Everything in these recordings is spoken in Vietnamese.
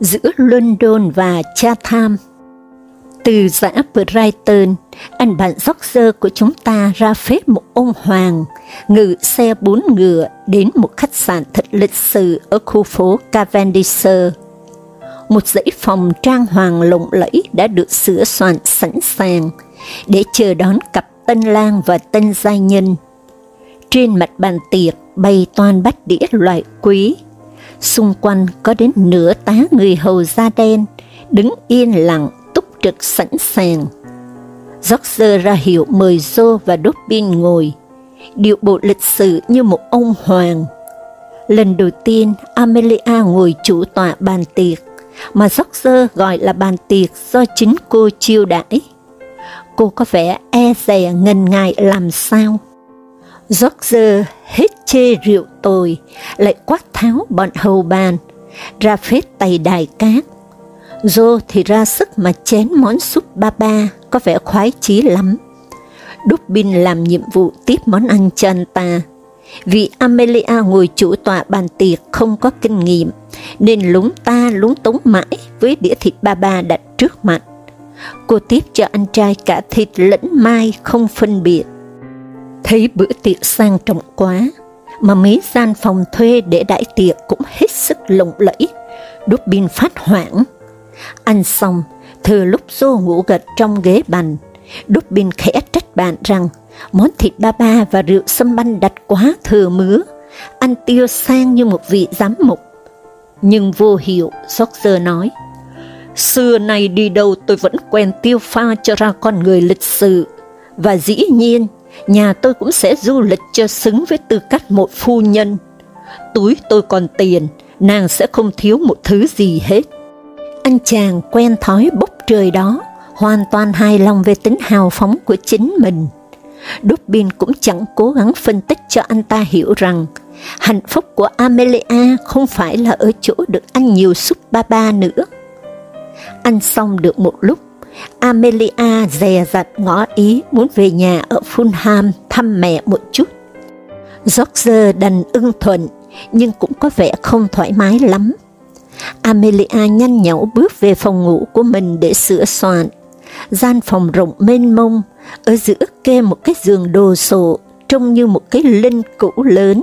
Giữa London và Chatham Từ giã Brighton, anh bạn Roger của chúng ta ra phết một ông hoàng, ngự xe bốn ngựa đến một khách sạn thật lịch sử ở khu phố Cavendish. Một dãy phòng trang hoàng lộng lẫy đã được sửa soạn sẵn sàng để chờ đón cặp tân lang và tân gia nhân. Trên mặt bàn tiệc bày toàn bát đĩa loại quý, xung quanh có đến nửa tá người hầu da đen, đứng yên lặng, túc trực sẵn sàng. George ra hiệu mời Joe và Dobbin ngồi, điệu bộ lịch sự như một ông hoàng. Lần đầu tiên, Amelia ngồi chủ tọa bàn tiệc, mà George gọi là bàn tiệc do chính cô chiêu đãi. Cô có vẻ e dè ngần ngại làm sao. George hết chê rượu tồi, lại quát tháo bọn hầu bàn, ra phết tay đài cát. Joe thì ra sức mà chén món súp ba ba, có vẻ khoái chí lắm. Dubin làm nhiệm vụ tiếp món ăn cho anh ta. Vì Amelia ngồi chủ tọa bàn tiệc không có kinh nghiệm, nên lúng ta lúng túng mãi với đĩa thịt ba ba đặt trước mặt. Cô tiếp cho anh trai cả thịt lẫn mai không phân biệt. Thấy bữa tiệc sang trọng quá, mà mấy gian phòng thuê để đãi tiệc cũng hết sức lộng lẫy, Dubin phát hoảng. Ăn xong, thừa lúc xô ngủ gật trong ghế bành, pin khẽ trách bạn rằng món thịt ba ba và rượu sâm banh đặt quá thừa mứa, ăn tiêu sang như một vị giám mục. Nhưng vô hiệu, George nói, Xưa nay đi đâu tôi vẫn quen tiêu pha cho ra con người lịch sự, và dĩ nhiên nhà tôi cũng sẽ du lịch cho xứng với tư cách một phu nhân. Túi tôi còn tiền, nàng sẽ không thiếu một thứ gì hết. Anh chàng quen thói bốc trời đó, hoàn toàn hài lòng về tính hào phóng của chính mình. Dubin cũng chẳng cố gắng phân tích cho anh ta hiểu rằng hạnh phúc của Amelia không phải là ở chỗ được ăn nhiều súp ba ba nữa. Ăn xong được một lúc, Amelia dè dặt ngõ ý muốn về nhà ở Fulham thăm mẹ một chút. George đành ưng thuận, nhưng cũng có vẻ không thoải mái lắm. Amelia nhanh nhảu bước về phòng ngủ của mình để sửa soạn. Gian phòng rộng mênh mông, ở giữa kê một cái giường đồ sộ, trông như một cái linh cũ lớn.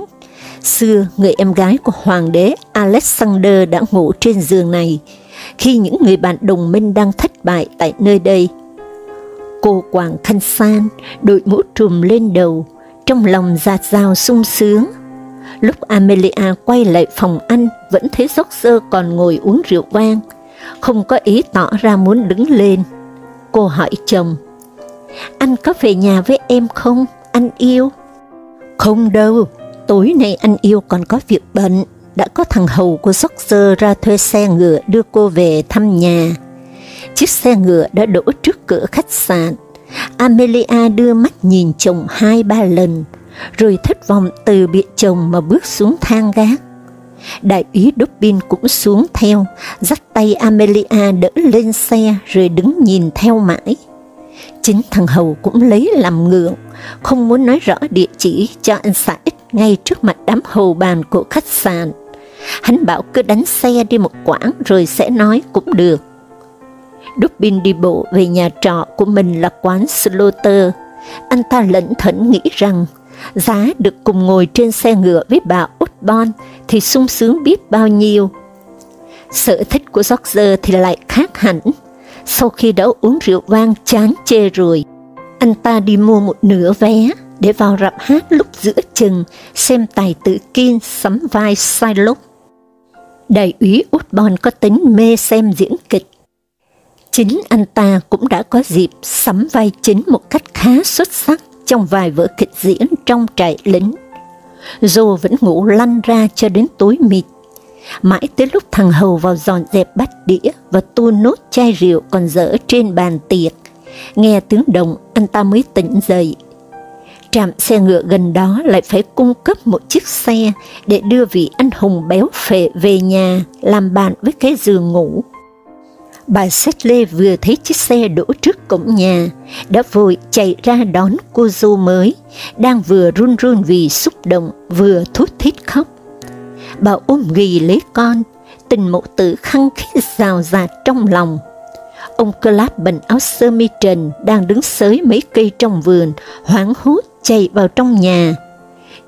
Xưa, người em gái của hoàng đế Alexander đã ngủ trên giường này, khi những người bạn đồng minh đang thất bại tại nơi đây. Cô quàng khăn san, đội mũ trùm lên đầu, trong lòng giạt rào sung sướng. Lúc Amelia quay lại phòng ăn, vẫn thấy George còn ngồi uống rượu vang, không có ý tỏ ra muốn đứng lên. Cô hỏi chồng, anh có về nhà với em không, anh yêu? Không đâu, tối nay anh yêu còn có việc bận đã có thằng hầu của George ra thuê xe ngựa đưa cô về thăm nhà. Chiếc xe ngựa đã đổ trước cửa khách sạn. Amelia đưa mắt nhìn chồng hai ba lần, rồi thất vọng từ biệt chồng mà bước xuống thang gác. Đại úy Dobbin cũng xuống theo, dắt tay Amelia đỡ lên xe rồi đứng nhìn theo mãi. Chính thằng Hầu cũng lấy làm ngượng, không muốn nói rõ địa chỉ cho anh xã ít ngay trước mặt đám hầu bàn của khách sạn. Hắn bảo cứ đánh xe đi một quãng rồi sẽ nói cũng được. Dubin đi bộ về nhà trọ của mình là quán Slaughter. Anh ta lẩn thẩn nghĩ rằng giá được cùng ngồi trên xe ngựa với bà utbon thì sung sướng biết bao nhiêu. Sở thích của George thì lại khác hẳn. Sau khi đã uống rượu vang chán chê rồi, anh ta đi mua một nửa vé để vào rạp hát lúc giữa chừng xem tài tử Kiên sắm vai Shylock. Đại úy Út Bon có tính mê xem diễn kịch. Chính anh ta cũng đã có dịp sắm vai chính một cách khá xuất sắc trong vài vở kịch diễn trong trại lính. Dù vẫn ngủ lăn ra cho đến tối mịt. mãi tới lúc thằng Hầu vào dọn dẹp bát đĩa và tu nốt chai rượu còn dở trên bàn tiệc. Nghe tiếng động, anh ta mới tỉnh dậy. Trạm xe ngựa gần đó lại phải cung cấp một chiếc xe để đưa vị anh hùng béo phệ về nhà, làm bạn với cái giường ngủ. Bà Sách Lê vừa thấy chiếc xe đổ trước cổng nhà, đã vội chạy ra đón cô dâu mới, đang vừa run run vì xúc động, vừa thút thít khóc. Bà ôm ghì lấy con, tình mẫu tử khăng khít rào rạt trong lòng. Ông Clap láp áo sơ mi trần đang đứng sới mấy cây trong vườn, hoảng hốt chạy vào trong nhà.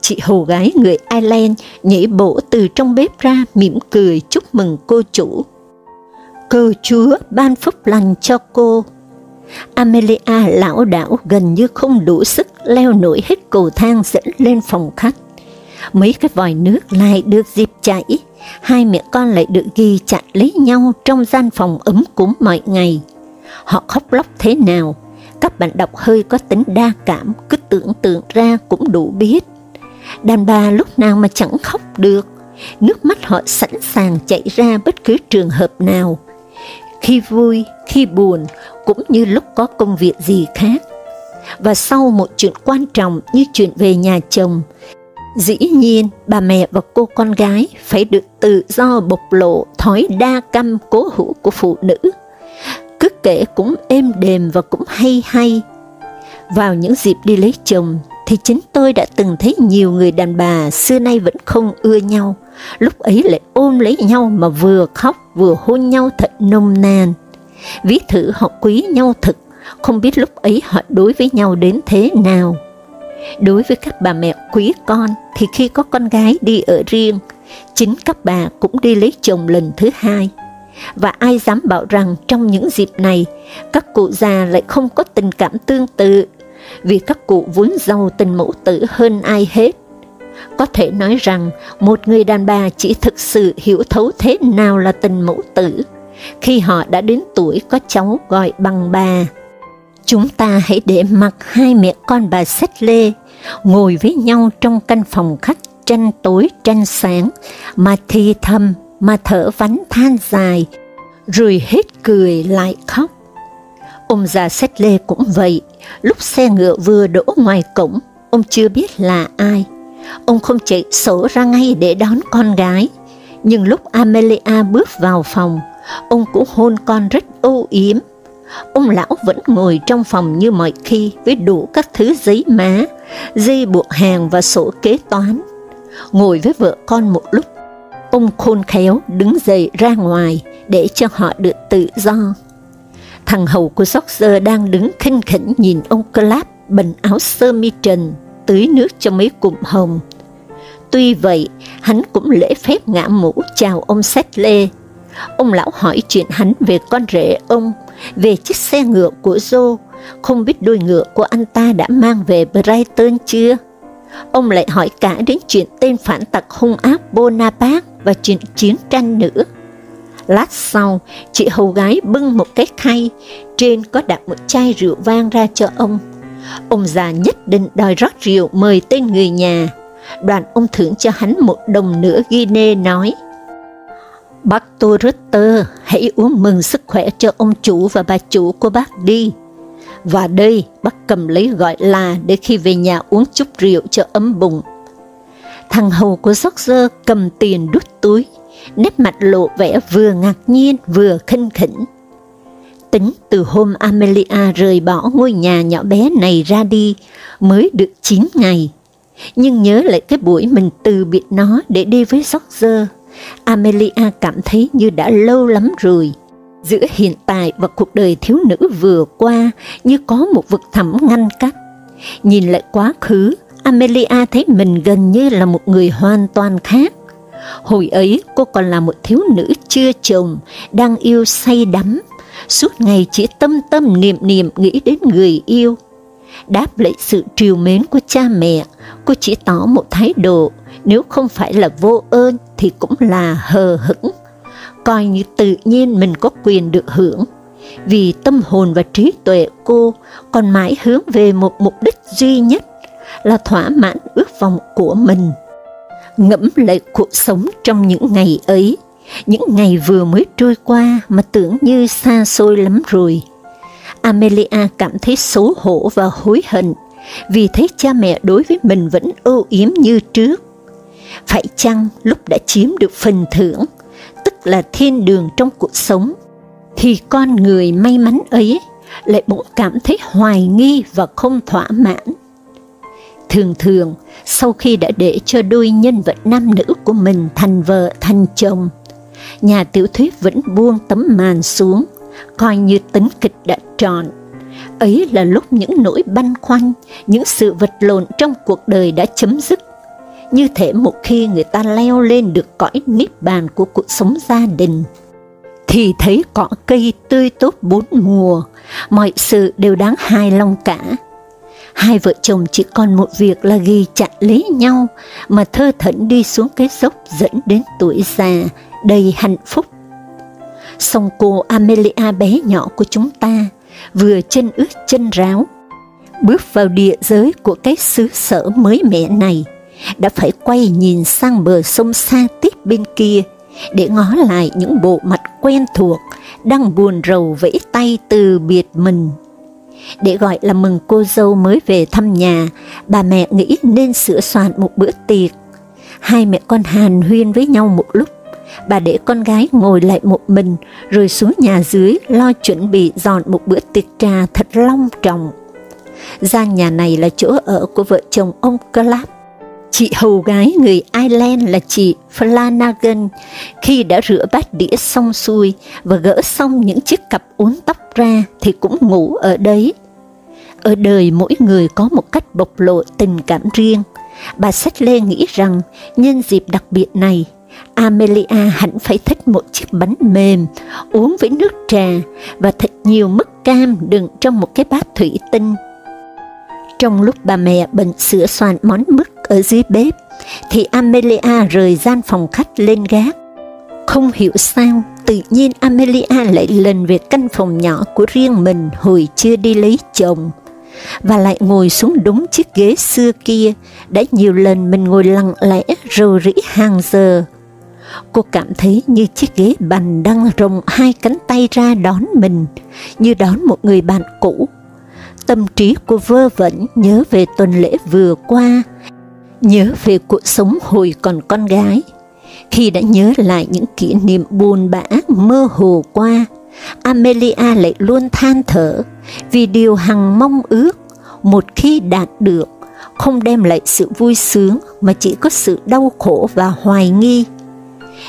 Chị hầu gái người Ireland nhảy bổ từ trong bếp ra mỉm cười chúc mừng cô chủ. Cơ chúa ban phúc lành cho cô. Amelia lão đảo gần như không đủ sức leo nổi hết cầu thang dẫn lên phòng khách. Mấy cái vòi nước lại được dịp chảy, hai mẹ con lại được ghi chặt lấy nhau trong gian phòng ấm cúng mọi ngày. Họ khóc lóc thế nào, các bạn đọc hơi có tính đa cảm, cứ tưởng tượng ra cũng đủ biết. Đàn bà lúc nào mà chẳng khóc được, nước mắt họ sẵn sàng chảy ra bất cứ trường hợp nào, khi vui, khi buồn, cũng như lúc có công việc gì khác. Và sau một chuyện quan trọng như chuyện về nhà chồng, dĩ nhiên bà mẹ và cô con gái phải được tự do bộc lộ thói đa căm cố hữu của phụ nữ. Cứ kể cũng êm đềm và cũng hay hay. Vào những dịp đi lấy chồng, thì chính tôi đã từng thấy nhiều người đàn bà xưa nay vẫn không ưa nhau, lúc ấy lại ôm lấy nhau mà vừa khóc vừa hôn nhau thật nồng nàn. Ví thử họ quý nhau thật, không biết lúc ấy họ đối với nhau đến thế nào. Đối với các bà mẹ quý con thì khi có con gái đi ở riêng, chính các bà cũng đi lấy chồng lần thứ hai. Và ai dám bảo rằng trong những dịp này, các cụ già lại không có tình cảm tương tự, vì các cụ vốn giàu tình mẫu tử hơn ai hết. Có thể nói rằng một người đàn bà chỉ thực sự hiểu thấu thế nào là tình mẫu tử, khi họ đã đến tuổi có cháu gọi bằng bà. Chúng ta hãy để mặc hai mẹ con bà Sách Lê ngồi với nhau trong căn phòng khách tranh tối tranh sáng, mà thì thầm, mà thở vắn than dài, rồi hết cười lại khóc. Ông già Sách Lê cũng vậy, lúc xe ngựa vừa đỗ ngoài cổng, ông chưa biết là ai, Ông không chạy sổ ra ngay để đón con gái, nhưng lúc Amelia bước vào phòng, ông cũng hôn con rất âu yếm. Ông lão vẫn ngồi trong phòng như mọi khi với đủ các thứ giấy má, dây buộc hàng và sổ kế toán. Ngồi với vợ con một lúc, ông khôn khéo đứng dậy ra ngoài để cho họ được tự do. Thằng hầu của George đang đứng khinh khỉnh nhìn ông Clap bần áo sơ mi trần tưới nước cho mấy cụm hồng. Tuy vậy, hắn cũng lễ phép ngã mũ chào ông Xét Lê. Ông lão hỏi chuyện hắn về con rể ông, về chiếc xe ngựa của Joe, không biết đôi ngựa của anh ta đã mang về Brighton chưa? Ông lại hỏi cả đến chuyện tên phản tặc hung ác Bonaparte và chuyện chiến tranh nữa. Lát sau, chị hầu gái bưng một cái khay, trên có đặt một chai rượu vang ra cho ông. Ông già nhất định đòi rót rượu mời tên người nhà. Đoàn ông thưởng cho hắn một đồng nửa Guinea nói, Bác Tô Ritter, hãy uống mừng sức khỏe cho ông chủ và bà chủ của bác đi. Và đây, bác cầm lấy gọi là để khi về nhà uống chút rượu cho ấm bụng. Thằng hầu của George cầm tiền đút túi, nét mặt lộ vẻ vừa ngạc nhiên vừa khinh khỉnh. Tính từ hôm Amelia rời bỏ ngôi nhà nhỏ bé này ra đi, mới được 9 ngày. Nhưng nhớ lại cái buổi mình từ biệt nó để đi với George, Amelia cảm thấy như đã lâu lắm rồi. Giữa hiện tại và cuộc đời thiếu nữ vừa qua như có một vực thẳm ngăn cách. Nhìn lại quá khứ, Amelia thấy mình gần như là một người hoàn toàn khác. Hồi ấy cô còn là một thiếu nữ chưa chồng, đang yêu say đắm, suốt ngày chỉ tâm tâm niệm niệm nghĩ đến người yêu. Đáp lại sự triều mến của cha mẹ, cô chỉ tỏ một thái độ, nếu không phải là vô ơn thì cũng là hờ hững, coi như tự nhiên mình có quyền được hưởng, vì tâm hồn và trí tuệ cô còn mãi hướng về một mục đích duy nhất là thỏa mãn ước vọng của mình. ngẫm lại cuộc sống trong những ngày ấy, những ngày vừa mới trôi qua mà tưởng như xa xôi lắm rồi. Amelia cảm thấy xấu hổ và hối hận, vì thấy cha mẹ đối với mình vẫn ưu yếm như trước. Phải chăng lúc đã chiếm được phần thưởng, tức là thiên đường trong cuộc sống, thì con người may mắn ấy lại bỗng cảm thấy hoài nghi và không thỏa mãn. Thường thường, sau khi đã để cho đôi nhân vật nam nữ của mình thành vợ thành chồng, nhà tiểu thuyết vẫn buông tấm màn xuống, coi như tính kịch đã tròn. Ấy là lúc những nỗi băn khoăn, những sự vật lộn trong cuộc đời đã chấm dứt. Như thể một khi người ta leo lên được cõi niết bàn của cuộc sống gia đình, thì thấy cỏ cây tươi tốt bốn mùa, mọi sự đều đáng hài lòng cả. Hai vợ chồng chỉ còn một việc là ghi chặt lấy nhau mà thơ thẩn đi xuống cái dốc dẫn đến tuổi già, đầy hạnh phúc. Song cô Amelia bé nhỏ của chúng ta, vừa chân ướt chân ráo, bước vào địa giới của cái xứ sở mới mẻ này, đã phải quay nhìn sang bờ sông xa tiếp bên kia, để ngó lại những bộ mặt quen thuộc, đang buồn rầu vẫy tay từ biệt mình. Để gọi là mừng cô dâu mới về thăm nhà, bà mẹ nghĩ nên sửa soạn một bữa tiệc. Hai mẹ con hàn huyên với nhau một lúc, bà để con gái ngồi lại một mình, rồi xuống nhà dưới lo chuẩn bị dọn một bữa tiệc trà thật long trọng. Gian nhà này là chỗ ở của vợ chồng ông Clapp, Chị hầu gái người Ireland là chị Flanagan, khi đã rửa bát đĩa xong xuôi và gỡ xong những chiếc cặp uốn tóc ra thì cũng ngủ ở đấy. Ở đời mỗi người có một cách bộc lộ tình cảm riêng. Bà Sách Lê nghĩ rằng nhân dịp đặc biệt này, Amelia hẳn phải thích một chiếc bánh mềm, uống với nước trà và thật nhiều mứt cam đựng trong một cái bát thủy tinh. Trong lúc bà mẹ bận sửa soạn món mứt ở dưới bếp, thì Amelia rời gian phòng khách lên gác. Không hiểu sao, tự nhiên Amelia lại lần về căn phòng nhỏ của riêng mình hồi chưa đi lấy chồng, và lại ngồi xuống đúng chiếc ghế xưa kia, đã nhiều lần mình ngồi lặng lẽ rầu rĩ hàng giờ. Cô cảm thấy như chiếc ghế bành đang rộng hai cánh tay ra đón mình, như đón một người bạn cũ. Tâm trí cô vơ vẩn nhớ về tuần lễ vừa qua, nhớ về cuộc sống hồi còn con gái. Khi đã nhớ lại những kỷ niệm buồn bã mơ hồ qua, Amelia lại luôn than thở vì điều hằng mong ước một khi đạt được không đem lại sự vui sướng mà chỉ có sự đau khổ và hoài nghi.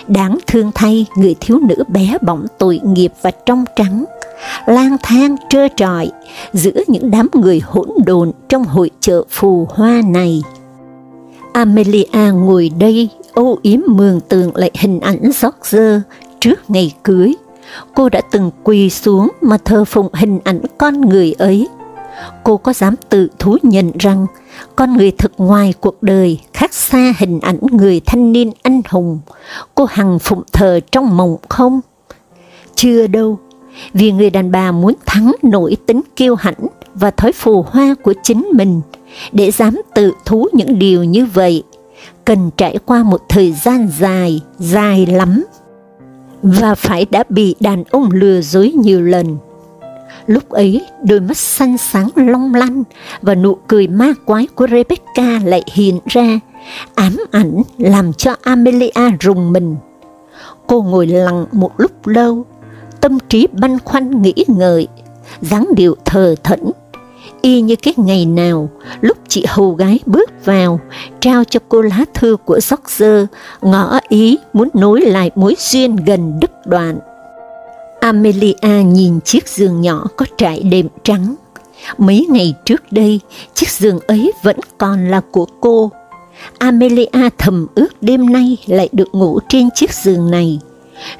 Đáng thương thay người thiếu nữ bé bỏng tội nghiệp và trong trắng, lang thang trơ trọi giữa những đám người hỗn độn trong hội chợ phù hoa này. Amelia ngồi đây âu yếm mường tượng lại hình ảnh George trước ngày cưới. Cô đã từng quỳ xuống mà thờ phụng hình ảnh con người ấy. Cô có dám tự thú nhận rằng con người thực ngoài cuộc đời khác xa hình ảnh người thanh niên anh hùng, cô hằng phụng thờ trong mộng không? Chưa đâu, vì người đàn bà muốn thắng nổi tính kiêu hãnh và thói phù hoa của chính mình, để dám tự thú những điều như vậy, cần trải qua một thời gian dài, dài lắm, và phải đã bị đàn ông lừa dối nhiều lần. Lúc ấy, đôi mắt xanh sáng long lanh và nụ cười ma quái của Rebecca lại hiện ra, ám ảnh làm cho Amelia rùng mình. Cô ngồi lặng một lúc lâu, tâm trí băn khoăn nghĩ ngợi, dáng điệu thờ thẫn y như cái ngày nào, lúc chị hầu gái bước vào, trao cho cô lá thư của George, ngỏ ý muốn nối lại mối duyên gần đứt đoạn. Amelia nhìn chiếc giường nhỏ có trải đệm trắng. Mấy ngày trước đây, chiếc giường ấy vẫn còn là của cô. Amelia thầm ước đêm nay lại được ngủ trên chiếc giường này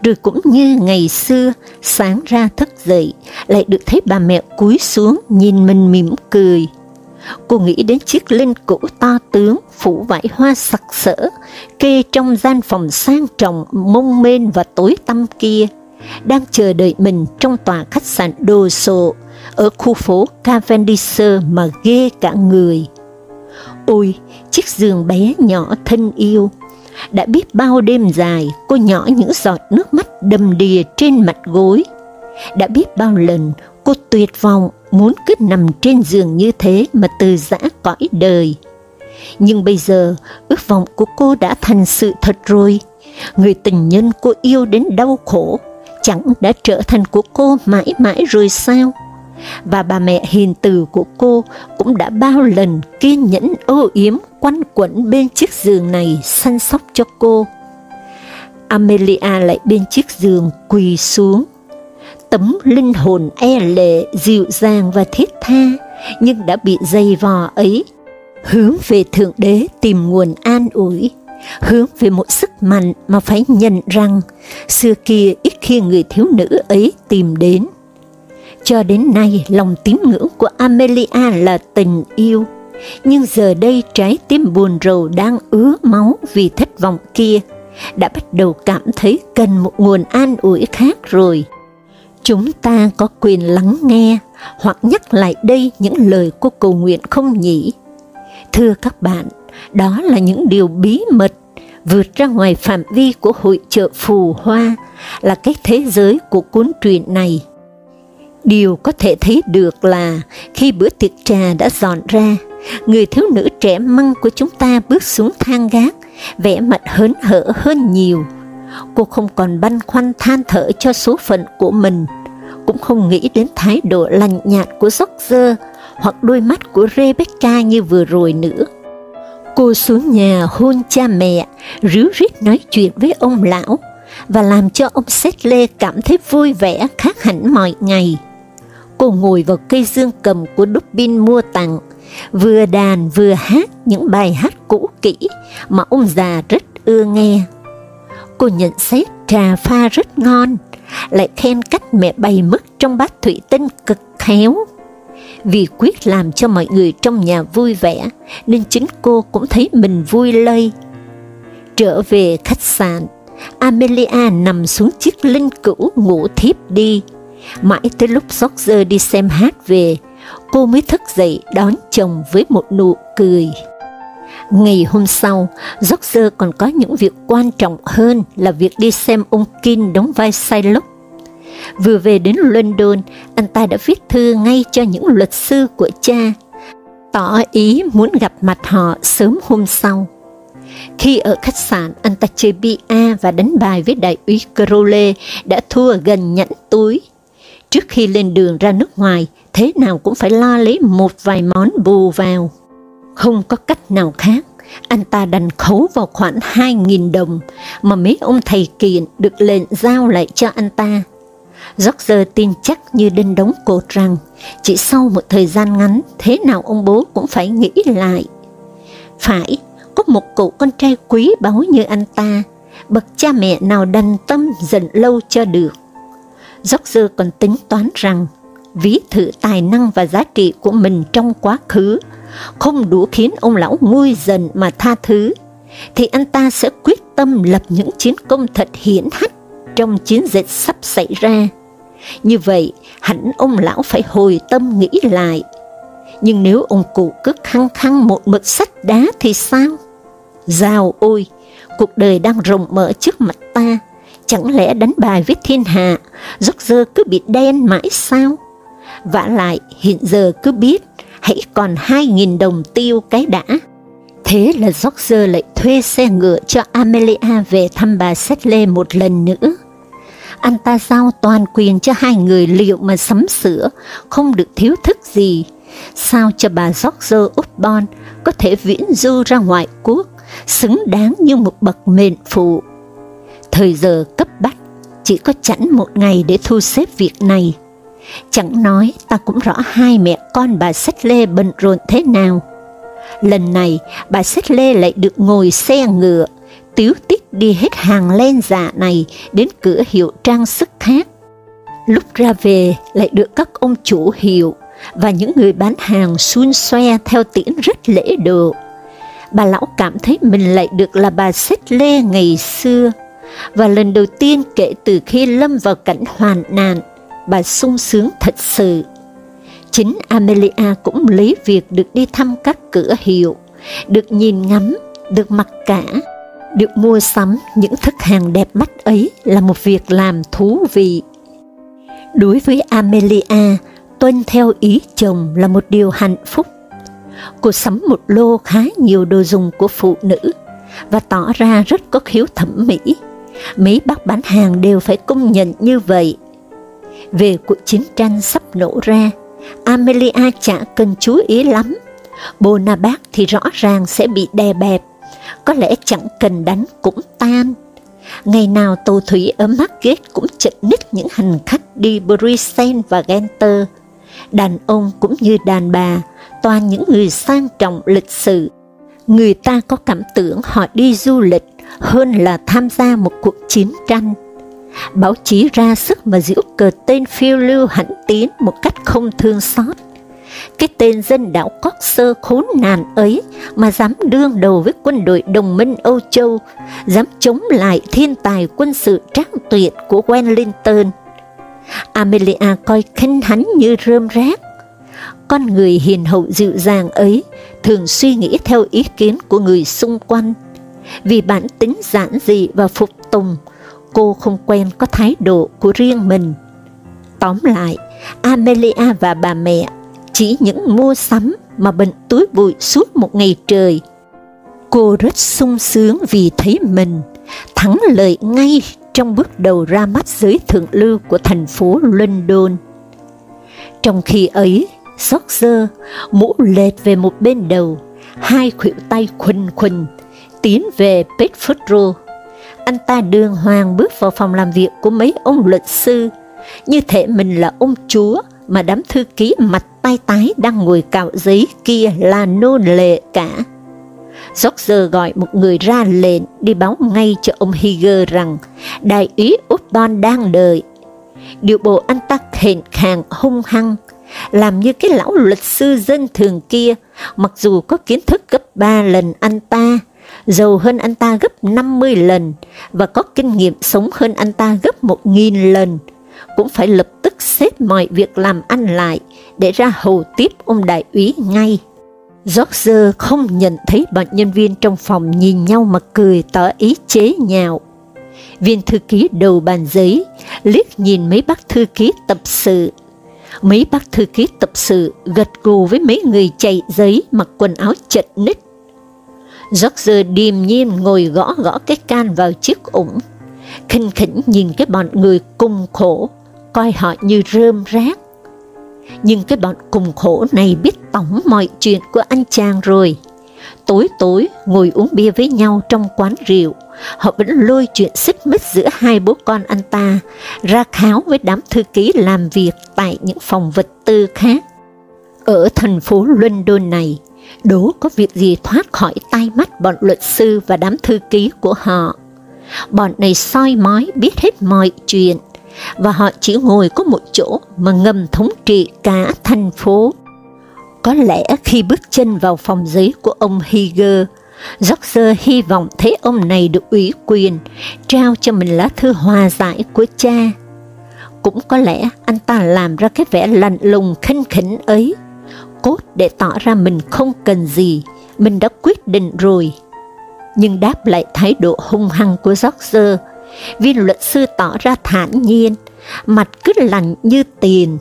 rồi cũng như ngày xưa, sáng ra thức dậy, lại được thấy bà mẹ cúi xuống nhìn mình mỉm cười. Cô nghĩ đến chiếc linh cũ to tướng, phủ vải hoa sặc sỡ, kê trong gian phòng sang trọng, mông mênh và tối tăm kia, đang chờ đợi mình trong tòa khách sạn đồ sộ, ở khu phố Cavendish mà ghê cả người. Ôi, chiếc giường bé nhỏ thân yêu, đã biết bao đêm dài, cô nhỏ những giọt nước mắt đầm đìa trên mặt gối. Đã biết bao lần cô tuyệt vọng muốn cứ nằm trên giường như thế mà từ giã cõi đời. Nhưng bây giờ, ước vọng của cô đã thành sự thật rồi. Người tình nhân cô yêu đến đau khổ, chẳng đã trở thành của cô mãi mãi rồi sao? Và bà mẹ hiền từ của cô cũng đã bao lần kiên nhẫn ô yếm quanh quẩn bên chiếc giường này săn sóc cho cô. Amelia lại bên chiếc giường quỳ xuống. Tấm linh hồn e lệ, dịu dàng và thiết tha, nhưng đã bị dây vò ấy, hướng về Thượng Đế tìm nguồn an ủi, hướng về một sức mạnh mà phải nhận rằng xưa kia ít khi người thiếu nữ ấy tìm đến. Cho đến nay, lòng tín ngưỡng của Amelia là tình yêu, nhưng giờ đây trái tim buồn rầu đang ứa máu vì thất vọng kia, đã bắt đầu cảm thấy cần một nguồn an ủi khác rồi. Chúng ta có quyền lắng nghe hoặc nhắc lại đây những lời của cầu nguyện không nhỉ? Thưa các bạn, đó là những điều bí mật vượt ra ngoài phạm vi của hội chợ phù hoa, là cái thế giới của cuốn truyện này. Điều có thể thấy được là khi bữa tiệc trà đã dọn ra, người thiếu nữ trẻ măng của chúng ta bước xuống thang gác, vẻ mặt hớn hở hơn nhiều. Cô không còn băn khoăn than thở cho số phận của mình, cũng không nghĩ đến thái độ lành nhạt của Roger hoặc đôi mắt của Rebecca như vừa rồi nữa. Cô xuống nhà hôn cha mẹ, ríu rít nói chuyện với ông lão, và làm cho ông Sedley cảm thấy vui vẻ khác hẳn mọi ngày. Cô ngồi vào cây dương cầm của Dubin mua tặng, vừa đàn vừa hát những bài hát cũ kỹ mà ông già rất ưa nghe. Cô nhận xét trà pha rất ngon, lại khen cách mẹ bày mức trong bát thủy tinh cực khéo. Vì quyết làm cho mọi người trong nhà vui vẻ, nên chính cô cũng thấy mình vui lây. Trở về khách sạn, Amelia nằm xuống chiếc linh cữu ngủ thiếp đi. Mãi tới lúc Roger đi xem hát về, cô mới thức dậy đón chồng với một nụ cười. Ngày hôm sau, Roger còn có những việc quan trọng hơn là việc đi xem ông Kin đóng vai Shylock. Vừa về đến London, anh ta đã viết thư ngay cho những luật sư của cha, tỏ ý muốn gặp mặt họ sớm hôm sau. Khi ở khách sạn, anh ta chơi bia và đánh bài với đại úy Crowley đã thua gần nhẫn túi. Trước khi lên đường ra nước ngoài, thế nào cũng phải lo lấy một vài món bù vào. Không có cách nào khác, anh ta đành khấu vào khoản 2.000 đồng mà mấy ông thầy kiện được lệnh giao lại cho anh ta. Roger tin chắc như đinh đóng cột rằng chỉ sau một thời gian ngắn thế nào ông bố cũng phải nghĩ lại. Phải, có một cậu con trai quý báu như anh ta, bậc cha mẹ nào đành tâm dần lâu cho được. Roger còn tính toán rằng ví thử tài năng và giá trị của mình trong quá khứ không đủ khiến ông lão nguôi dần mà tha thứ, thì anh ta sẽ quyết tâm lập những chiến công thật hiển hách trong chiến dịch sắp xảy ra. Như vậy, hẳn ông lão phải hồi tâm nghĩ lại. Nhưng nếu ông cụ cứ khăng khăng một mực sắt đá thì sao? Giao ôi, cuộc đời đang rộng mở trước mặt ta, chẳng lẽ đánh bài với thiên hạ, róc cứ bị đen mãi sao? vả lại, hiện giờ cứ biết, hãy còn hai nghìn đồng tiêu cái đã. Thế là George lại thuê xe ngựa cho Amelia về thăm bà Sedley một lần nữa. Anh ta giao toàn quyền cho hai người liệu mà sắm sửa, không được thiếu thức gì. Sao cho bà George Upton có thể viễn du ra ngoại quốc, xứng đáng như một bậc mệnh phụ. Thời giờ cấp bách, chỉ có chẳng một ngày để thu xếp việc này. Chẳng nói ta cũng rõ hai mẹ con bà Sách Lê bận rộn thế nào. Lần này, bà Sách Lê lại được ngồi xe ngựa, tiếu tích đi hết hàng len dạ này đến cửa hiệu trang sức khác. Lúc ra về lại được các ông chủ hiệu và những người bán hàng xun xoe theo tiễn rất lễ độ. Bà lão cảm thấy mình lại được là bà Sách Lê ngày xưa, và lần đầu tiên kể từ khi lâm vào cảnh hoàn nạn, bà sung sướng thật sự. Chính Amelia cũng lấy việc được đi thăm các cửa hiệu, được nhìn ngắm, được mặc cả, Được mua sắm những thức hàng đẹp mắt ấy là một việc làm thú vị. Đối với Amelia, tuân theo ý chồng là một điều hạnh phúc. Cô sắm một lô khá nhiều đồ dùng của phụ nữ và tỏ ra rất có khiếu thẩm mỹ. Mấy bác bán hàng đều phải công nhận như vậy. Về cuộc chiến tranh sắp nổ ra, Amelia chả cần chú ý lắm. Bonaparte thì rõ ràng sẽ bị đè bẹp, có lẽ chẳng cần đánh cũng tan. Ngày nào tàu thủy ở Margate cũng chật ních những hành khách đi Bruxelles và Genter. Đàn ông cũng như đàn bà, toàn những người sang trọng lịch sự. Người ta có cảm tưởng họ đi du lịch hơn là tham gia một cuộc chiến tranh. Báo chí ra sức mà giễu cờ tên phiêu lưu hãnh tín một cách không thương xót. Cái tên dân đảo Coxer khốn nạn ấy mà dám đương đầu với quân đội đồng minh Âu Châu, dám chống lại thiên tài quân sự tráng tuyệt của Wellington. Amelia coi khinh hắn như rơm rác. Con người hiền hậu dịu dàng ấy thường suy nghĩ theo ý kiến của người xung quanh. Vì bản tính giản dị và phục tùng, cô không quen có thái độ của riêng mình. Tóm lại, Amelia và bà mẹ chỉ những mua sắm mà bệnh túi bụi suốt một ngày trời. Cô rất sung sướng vì thấy mình thắng lợi ngay trong bước đầu ra mắt giới thượng lưu của thành phố London. Trong khi ấy, George mũ lệch về một bên đầu, hai khuỷu tay khuỳnh khuỳnh, tiến về Bedford Anh ta đường hoàng bước vào phòng làm việc của mấy ông luật sư, như thể mình là ông chúa mà đám thư ký mặt tay tái đang ngồi cạo giấy kia là nô lệ cả. George gọi một người ra lệnh đi báo ngay cho ông Higer rằng đại úy Upton đang đợi. Điều bộ anh ta khền khàng hung hăng, làm như cái lão luật sư dân thường kia, mặc dù có kiến thức gấp ba lần anh ta, giàu hơn anh ta gấp 50 lần, và có kinh nghiệm sống hơn anh ta gấp một nghìn lần, cũng phải lập tức xếp mọi việc làm ăn lại để ra hầu tiếp ông đại úy ngay. George không nhận thấy bọn nhân viên trong phòng nhìn nhau mà cười tỏ ý chế nhạo. Viên thư ký đầu bàn giấy liếc nhìn mấy bác thư ký tập sự. Mấy bác thư ký tập sự gật gù với mấy người chạy giấy mặc quần áo chật ních. George điềm nhiên ngồi gõ gõ cái can vào chiếc ủng, khinh khỉnh nhìn cái bọn người cùng khổ, coi họ như rơm rác. Nhưng cái bọn cùng khổ này biết tổng mọi chuyện của anh chàng rồi. Tối tối ngồi uống bia với nhau trong quán rượu, họ vẫn lôi chuyện xích mích giữa hai bố con anh ta ra kháo với đám thư ký làm việc tại những phòng vật tư khác. Ở thành phố London này, đố có việc gì thoát khỏi tay mắt bọn luật sư và đám thư ký của họ. Bọn này soi mói biết hết mọi chuyện, và họ chỉ ngồi có một chỗ mà ngầm thống trị cả thành phố. Có lẽ khi bước chân vào phòng giấy của ông Higer, George hy vọng thấy ông này được ủy quyền, trao cho mình lá thư hòa giải của cha. Cũng có lẽ anh ta làm ra cái vẻ lạnh lùng khinh khỉnh ấy, cốt để tỏ ra mình không cần gì, mình đã quyết định rồi. Nhưng đáp lại thái độ hung hăng của George, viên luật sư tỏ ra thản nhiên, mặt cứ lạnh như tiền,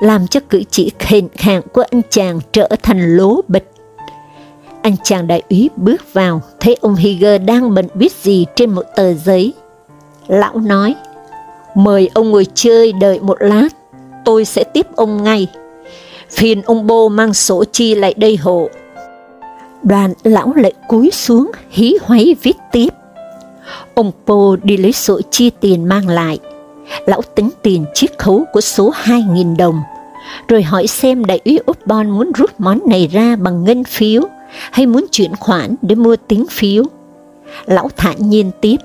làm cho cử chỉ khền khạng của anh chàng trở thành lố bịch. Anh chàng đại úy bước vào, thấy ông Higer đang bận viết gì trên một tờ giấy. Lão nói, mời ông ngồi chơi đợi một lát, tôi sẽ tiếp ông ngay. Phiền ông bô mang sổ chi lại đây hộ. Đoàn lão lại cúi xuống, hí hoáy viết tiếp. Ông Pô đi lấy sổ chi tiền mang lại. Lão tính tiền chiếc khấu của số 2.000 đồng, rồi hỏi xem đại úy Upton muốn rút món này ra bằng ngân phiếu, hay muốn chuyển khoản để mua tiếng phiếu. Lão thản nhiên tiếp.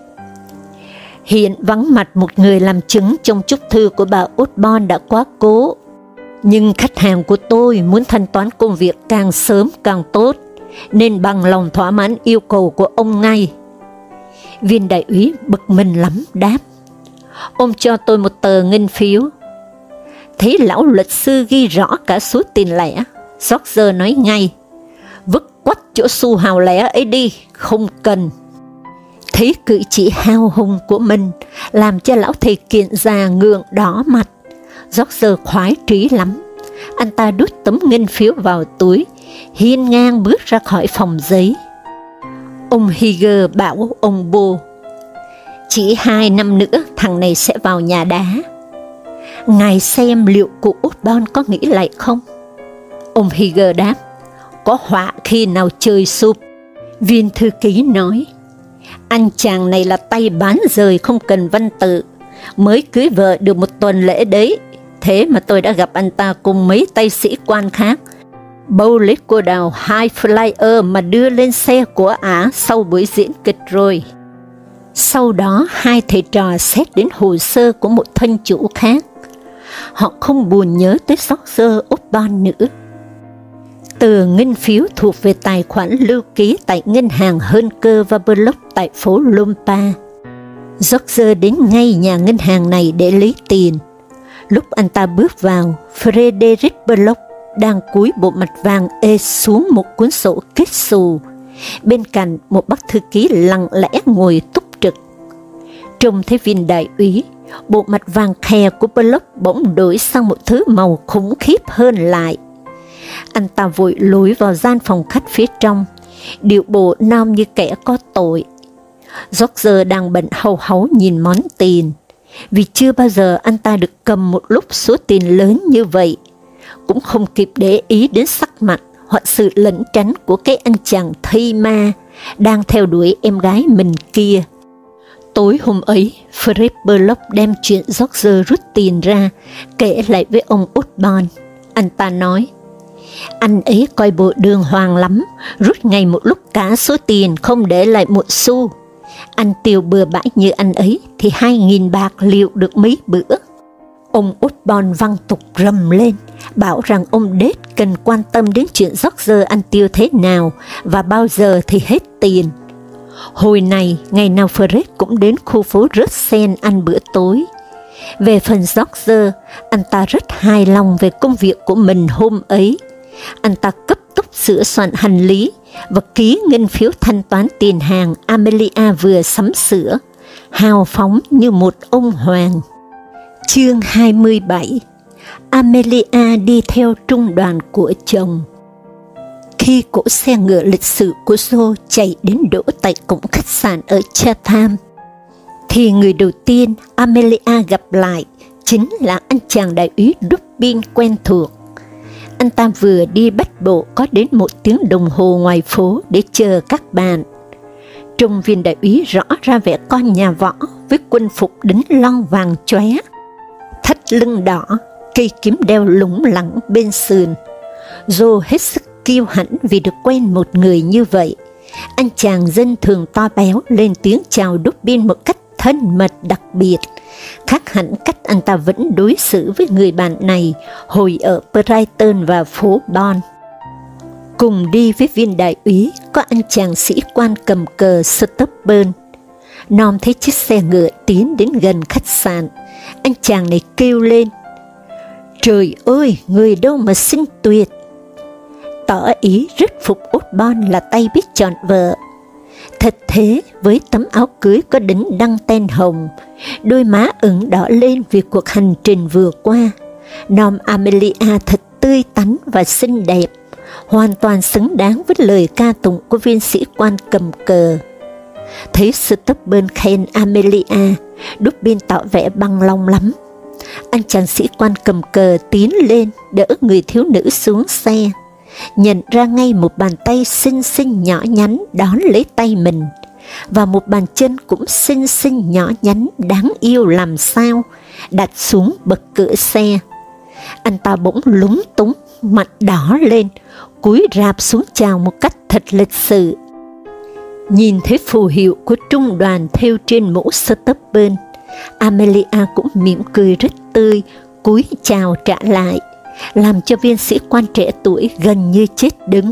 Hiện vắng mặt một người làm chứng trong chúc thư của bà Upton đã quá cố, nhưng khách hàng của tôi muốn thanh toán công việc càng sớm càng tốt, nên bằng lòng thỏa mãn yêu cầu của ông ngay. Viên đại úy bực mình lắm đáp. Ông cho tôi một tờ ngân phiếu. Thấy lão luật sư ghi rõ cả số tiền lẻ, George nói ngay, vứt quách chỗ xu hào lẻ ấy đi, không cần. Thấy cử chỉ hao hùng của mình, làm cho lão thầy kiện già ngượng đỏ mặt. George khoái trí lắm. Anh ta đút tấm ngân phiếu vào túi, hiên ngang bước ra khỏi phòng giấy. Ông Higer bảo ông Bô, chỉ hai năm nữa thằng này sẽ vào nhà đá. Ngài xem liệu cụ Osborn có nghĩ lại không? Ông Higer đáp, có họa khi nào chơi sụp. Viên thư ký nói, anh chàng này là tay bán rời không cần văn tự, mới cưới vợ được một tuần lễ đấy, thế mà tôi đã gặp anh ta cùng mấy tay sĩ quan khác. Bâu của đào hai flyer mà đưa lên xe của Á sau buổi diễn kịch rồi. Sau đó hai thầy trò xét đến hồ sơ của một thân chủ khác. Họ không buồn nhớ tới George Upton nữa. Tờ ngân phiếu thuộc về tài khoản lưu ký tại ngân hàng Hơn Cơ và Block tại phố Lompa. George đến ngay nhà ngân hàng này để lấy tiền. Lúc anh ta bước vào, Frederick Block đang cúi bộ mặt vàng ê xuống một cuốn sổ kết xù. Bên cạnh một bác thư ký lặng lẽ ngồi túc trực. Trông thấy viên đại úy, bộ mặt vàng khè của Block bỗng đổi sang một thứ màu khủng khiếp hơn lại. Anh ta vội lối vào gian phòng khách phía trong, điệu bộ nam như kẻ có tội. George đang bận hầu hấu nhìn món tiền, vì chưa bao giờ anh ta được cầm một lúc số tiền lớn như vậy, cũng không kịp để ý đến sắc mặt hoặc sự lẩn tránh của cái anh chàng thây ma đang theo đuổi em gái mình kia. Tối hôm ấy, Fred Burlock đem chuyện George rút tiền ra, kể lại với ông Osborne. Anh ta nói, anh ấy coi bộ đường hoàng lắm, rút ngay một lúc cả số tiền không để lại một xu. Anh tiêu bừa bãi như anh ấy thì hai nghìn bạc liệu được mấy bữa. Ông Osborne văng tục rầm lên, bảo rằng ông Đết cần quan tâm đến chuyện George ăn tiêu thế nào và bao giờ thì hết tiền. Hồi này, ngày nào Fred cũng đến khu phố Russell ăn bữa tối. Về phần George, anh ta rất hài lòng về công việc của mình hôm ấy. Anh ta cấp tốc sửa soạn hành lý và ký ngân phiếu thanh toán tiền hàng Amelia vừa sắm sửa, hào phóng như một ông hoàng. Chương 27 Amelia đi theo trung đoàn của chồng Khi cỗ xe ngựa lịch sử của Joe chạy đến đỗ tại cổng khách sạn ở Chatham, thì người đầu tiên Amelia gặp lại chính là anh chàng đại úy Dubin quen thuộc. Anh ta vừa đi bắt bộ có đến một tiếng đồng hồ ngoài phố để chờ các bạn. Trung viên đại úy rõ ra vẻ con nhà võ với quân phục đính lon vàng chóe, thắt lưng đỏ, cây kiếm đeo lủng lẳng bên sườn. Joe hết sức kiêu hãnh vì được quen một người như vậy. Anh chàng dân thường to béo lên tiếng chào Dubin một cách thân mật đặc biệt, khác hẳn cách anh ta vẫn đối xử với người bạn này hồi ở Brighton và phố Bon. Cùng đi với viên đại úy có anh chàng sĩ quan cầm cờ Stubburn. Nom thấy chiếc xe ngựa tiến đến gần khách sạn, anh chàng này kêu lên, Trời ơi, người đâu mà xinh tuyệt! Tỏ ý rất phục út bon là tay biết chọn vợ, Thật thế, với tấm áo cưới có đính đăng ten hồng, đôi má ửng đỏ lên vì cuộc hành trình vừa qua. Nom Amelia thật tươi tắn và xinh đẹp, hoàn toàn xứng đáng với lời ca tụng của viên sĩ quan cầm cờ. Thấy Stubben khen Amelia, Dubin tỏ vẻ băng lòng lắm. Anh chàng sĩ quan cầm cờ tiến lên đỡ người thiếu nữ xuống xe nhận ra ngay một bàn tay xinh xinh nhỏ nhắn đón lấy tay mình, và một bàn chân cũng xinh xinh nhỏ nhắn đáng yêu làm sao, đặt xuống bậc cửa xe. Anh ta bỗng lúng túng, mặt đỏ lên, cúi rạp xuống chào một cách thật lịch sự. Nhìn thấy phù hiệu của trung đoàn theo trên mũ Stubben, Amelia cũng mỉm cười rất tươi, cúi chào trả lại làm cho viên sĩ quan trẻ tuổi gần như chết đứng.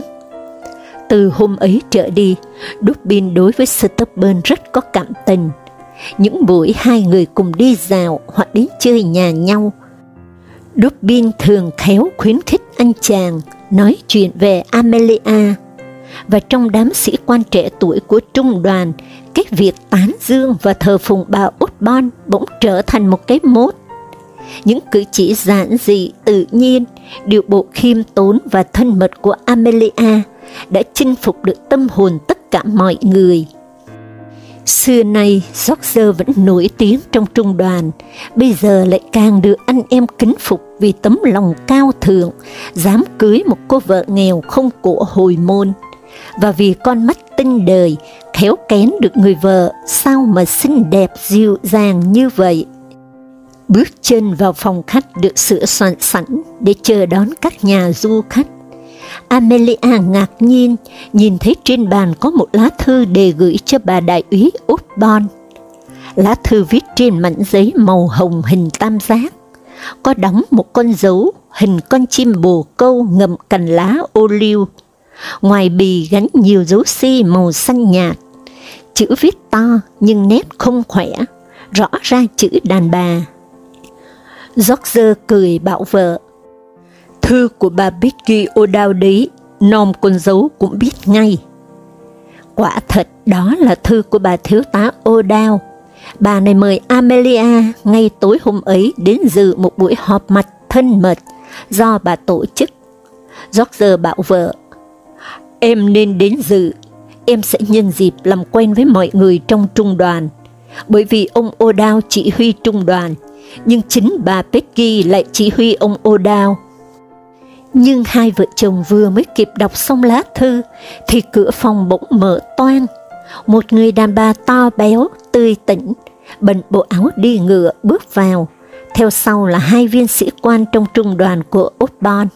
Từ hôm ấy trở đi, Dubin đối với Stubborn rất có cảm tình. Những buổi hai người cùng đi dạo hoặc đến chơi nhà nhau, Dubin thường khéo khuyến khích anh chàng nói chuyện về Amelia, và trong đám sĩ quan trẻ tuổi của trung đoàn cái việc tán dương và thờ phụng bà utbon bỗng trở thành một cái mốt. Những cử chỉ giản dị, tự nhiên, điệu bộ khiêm tốn và thân mật của Amelia đã chinh phục được tâm hồn tất cả mọi người. Xưa nay, George vẫn nổi tiếng trong trung đoàn, bây giờ lại càng được anh em kính phục vì tấm lòng cao thượng, dám cưới một cô vợ nghèo không của hồi môn. Và vì con mắt tinh đời, khéo kén được người vợ, sao mà xinh đẹp dịu dàng như vậy. Bước chân vào phòng khách được sửa soạn sẵn để chờ đón các nhà du khách. Amelia ngạc nhiên nhìn thấy trên bàn có một lá thư đề gửi cho bà đại úy Upton Lá thư viết trên mảnh giấy màu hồng hình tam giác, có đóng một con dấu hình con chim bồ câu ngậm cành lá ô liu. Ngoài bì gắn nhiều dấu si màu xanh nhạt, chữ viết to nhưng nét không khỏe, rõ ra chữ đàn bà. George cười bảo vợ, Thư của bà Becky O'Dowd đấy, nom con dấu cũng biết ngay. Quả thật đó là thư của bà thiếu tá O'Dowd. Bà này mời Amelia ngay tối hôm ấy đến dự một buổi họp mặt thân mật do bà tổ chức. George bảo vợ, em nên đến dự, em sẽ nhân dịp làm quen với mọi người trong trung đoàn, bởi vì ông O'Dowd chỉ huy trung đoàn, nhưng chính bà Becky lại chỉ huy ông O'Dowd nhưng hai vợ chồng vừa mới kịp đọc xong lá thư, thì cửa phòng bỗng mở toang. Một người đàn bà to béo, tươi tỉnh, bận bộ áo đi ngựa bước vào, theo sau là hai viên sĩ quan trong trung đoàn của Osborne.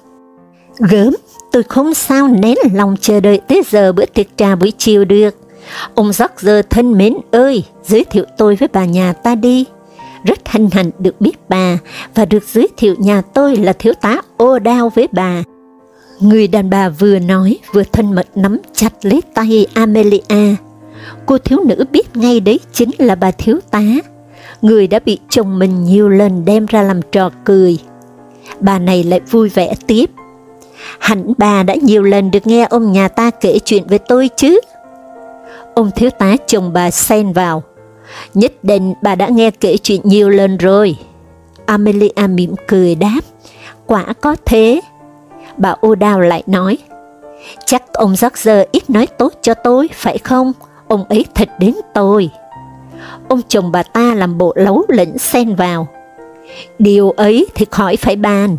Gớm, tôi không sao nén lòng chờ đợi tới giờ bữa tiệc trà buổi chiều được. Ông giờ thân mến ơi, giới thiệu tôi với bà nhà ta đi rất hân hạnh được biết bà và được giới thiệu nhà tôi là thiếu tá ô đao với bà. Người đàn bà vừa nói vừa thân mật nắm chặt lấy tay Amelia. Cô thiếu nữ biết ngay đấy chính là bà thiếu tá, người đã bị chồng mình nhiều lần đem ra làm trò cười. Bà này lại vui vẻ tiếp. Hẳn bà đã nhiều lần được nghe ông nhà ta kể chuyện về tôi chứ. Ông thiếu tá chồng bà xen vào. Nhất định bà đã nghe kể chuyện nhiều lần rồi. Amelia mỉm cười đáp, quả có thế. Bà O'Dowd lại nói, chắc ông George ít nói tốt cho tôi, phải không? Ông ấy thật đến tôi. Ông chồng bà ta làm bộ lấu lĩnh xen vào. Điều ấy thì khỏi phải bàn.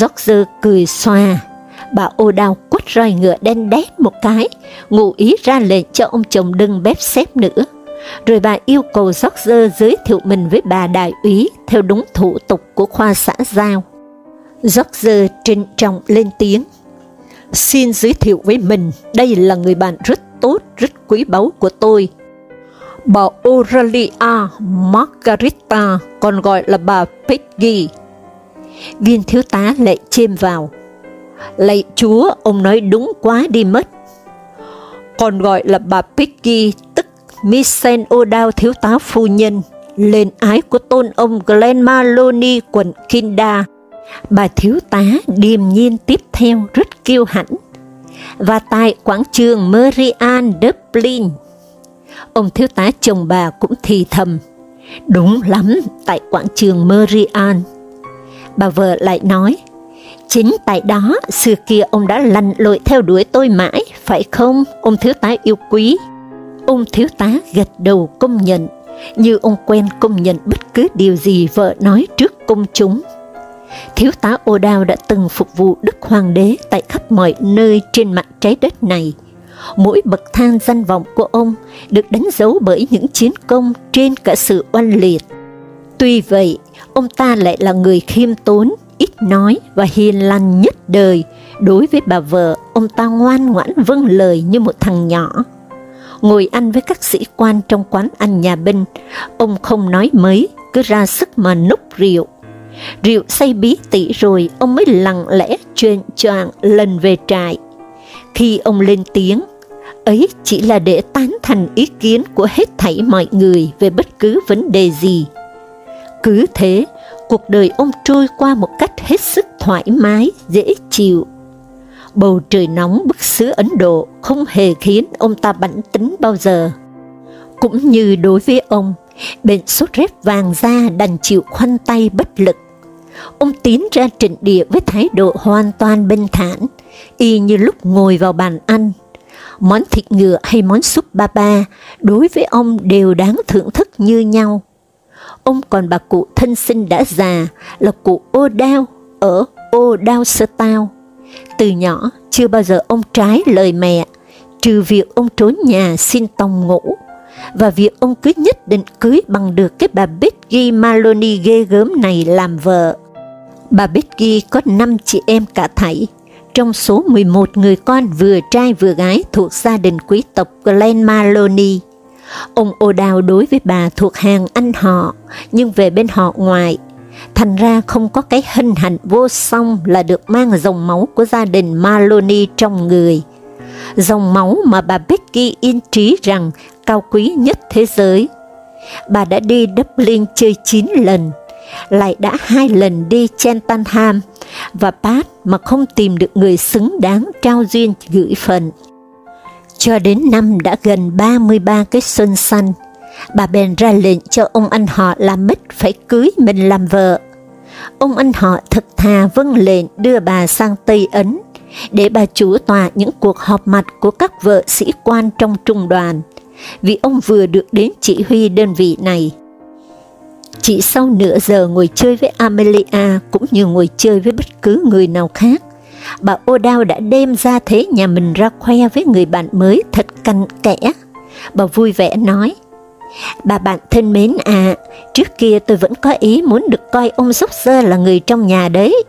George cười xoa, bà O'Dowd quất roi ngựa đen đét một cái, ngụ ý ra lệnh cho ông chồng đừng bếp xếp nữa rồi bà yêu cầu George giới thiệu mình với bà đại úy theo đúng thủ tục của khoa xã giao. George trịnh trọng lên tiếng, xin giới thiệu với mình, đây là người bạn rất tốt, rất quý báu của tôi. Bà Aurelia Margarita, còn gọi là bà Peggy. Viên thiếu tá lại chêm vào. Lạy chúa, ông nói đúng quá đi mất. Còn gọi là bà Peggy Missen O'Dowd thiếu tá phu nhân, lên ái của tôn ông Glenn Maloney quận Kinda. Bà thiếu tá điềm nhiên tiếp theo rất kiêu hãnh. Và tại quảng trường Marian Dublin, ông thiếu tá chồng bà cũng thì thầm, đúng lắm, tại quảng trường Marian. Bà vợ lại nói, chính tại đó, xưa kia ông đã lăn lội theo đuổi tôi mãi, phải không, ông thiếu tá yêu quý? Ông thiếu tá gật đầu công nhận, như ông quen công nhận bất cứ điều gì vợ nói trước công chúng. Thiếu tá Ô Đao đã từng phục vụ Đức Hoàng đế tại khắp mọi nơi trên mặt trái đất này. Mỗi bậc thang danh vọng của ông được đánh dấu bởi những chiến công trên cả sự oanh liệt. Tuy vậy, ông ta lại là người khiêm tốn, ít nói và hiền lành nhất đời. Đối với bà vợ, ông ta ngoan ngoãn vâng lời như một thằng nhỏ ngồi ăn với các sĩ quan trong quán ăn nhà binh, ông không nói mấy, cứ ra sức mà núp rượu. Rượu say bí tỉ rồi, ông mới lặng lẽ chuyện choạng lần về trại. Khi ông lên tiếng, ấy chỉ là để tán thành ý kiến của hết thảy mọi người về bất cứ vấn đề gì. Cứ thế, cuộc đời ông trôi qua một cách hết sức thoải mái, dễ chịu, Bầu trời nóng bức xứ Ấn Độ không hề khiến ông ta bảnh tính bao giờ. Cũng như đối với ông, bệnh sốt rét vàng da đành chịu khoanh tay bất lực. Ông tiến ra trịnh địa với thái độ hoàn toàn bình thản, y như lúc ngồi vào bàn ăn. Món thịt ngựa hay món súp ba ba, đối với ông đều đáng thưởng thức như nhau. Ông còn bà cụ thân sinh đã già là cụ ô đao ở ô đao sơ tao. Từ nhỏ, chưa bao giờ ông trái lời mẹ, trừ việc ông trốn nhà xin tòng ngủ, và việc ông cứ nhất định cưới bằng được cái bà Becky Maloney ghê gớm này làm vợ. Bà Becky có 5 chị em cả thảy, trong số 11 người con vừa trai vừa gái thuộc gia đình quý tộc Glen Maloney. Ông O'Dowd đối với bà thuộc hàng anh họ, nhưng về bên họ ngoại, thành ra không có cái hình hạnh vô song là được mang dòng máu của gia đình Maloney trong người. Dòng máu mà bà Becky yên trí rằng cao quý nhất thế giới. Bà đã đi Dublin chơi 9 lần, lại đã hai lần đi Cheltenham và Bath mà không tìm được người xứng đáng trao duyên gửi phần. Cho đến năm đã gần 33 cái xuân xanh, bà bèn ra lệnh cho ông anh họ làm mít phải cưới mình làm vợ. Ông anh họ thật thà vâng lệnh đưa bà sang Tây Ấn, để bà chủ tòa những cuộc họp mặt của các vợ sĩ quan trong trung đoàn, vì ông vừa được đến chỉ huy đơn vị này. Chỉ sau nửa giờ ngồi chơi với Amelia cũng như ngồi chơi với bất cứ người nào khác, bà O'Dowd đã đem ra thế nhà mình ra khoe với người bạn mới thật canh kẽ. Bà vui vẻ nói, Bà bạn thân mến à, trước kia tôi vẫn có ý muốn được coi ông Dốc Sơ là người trong nhà đấy.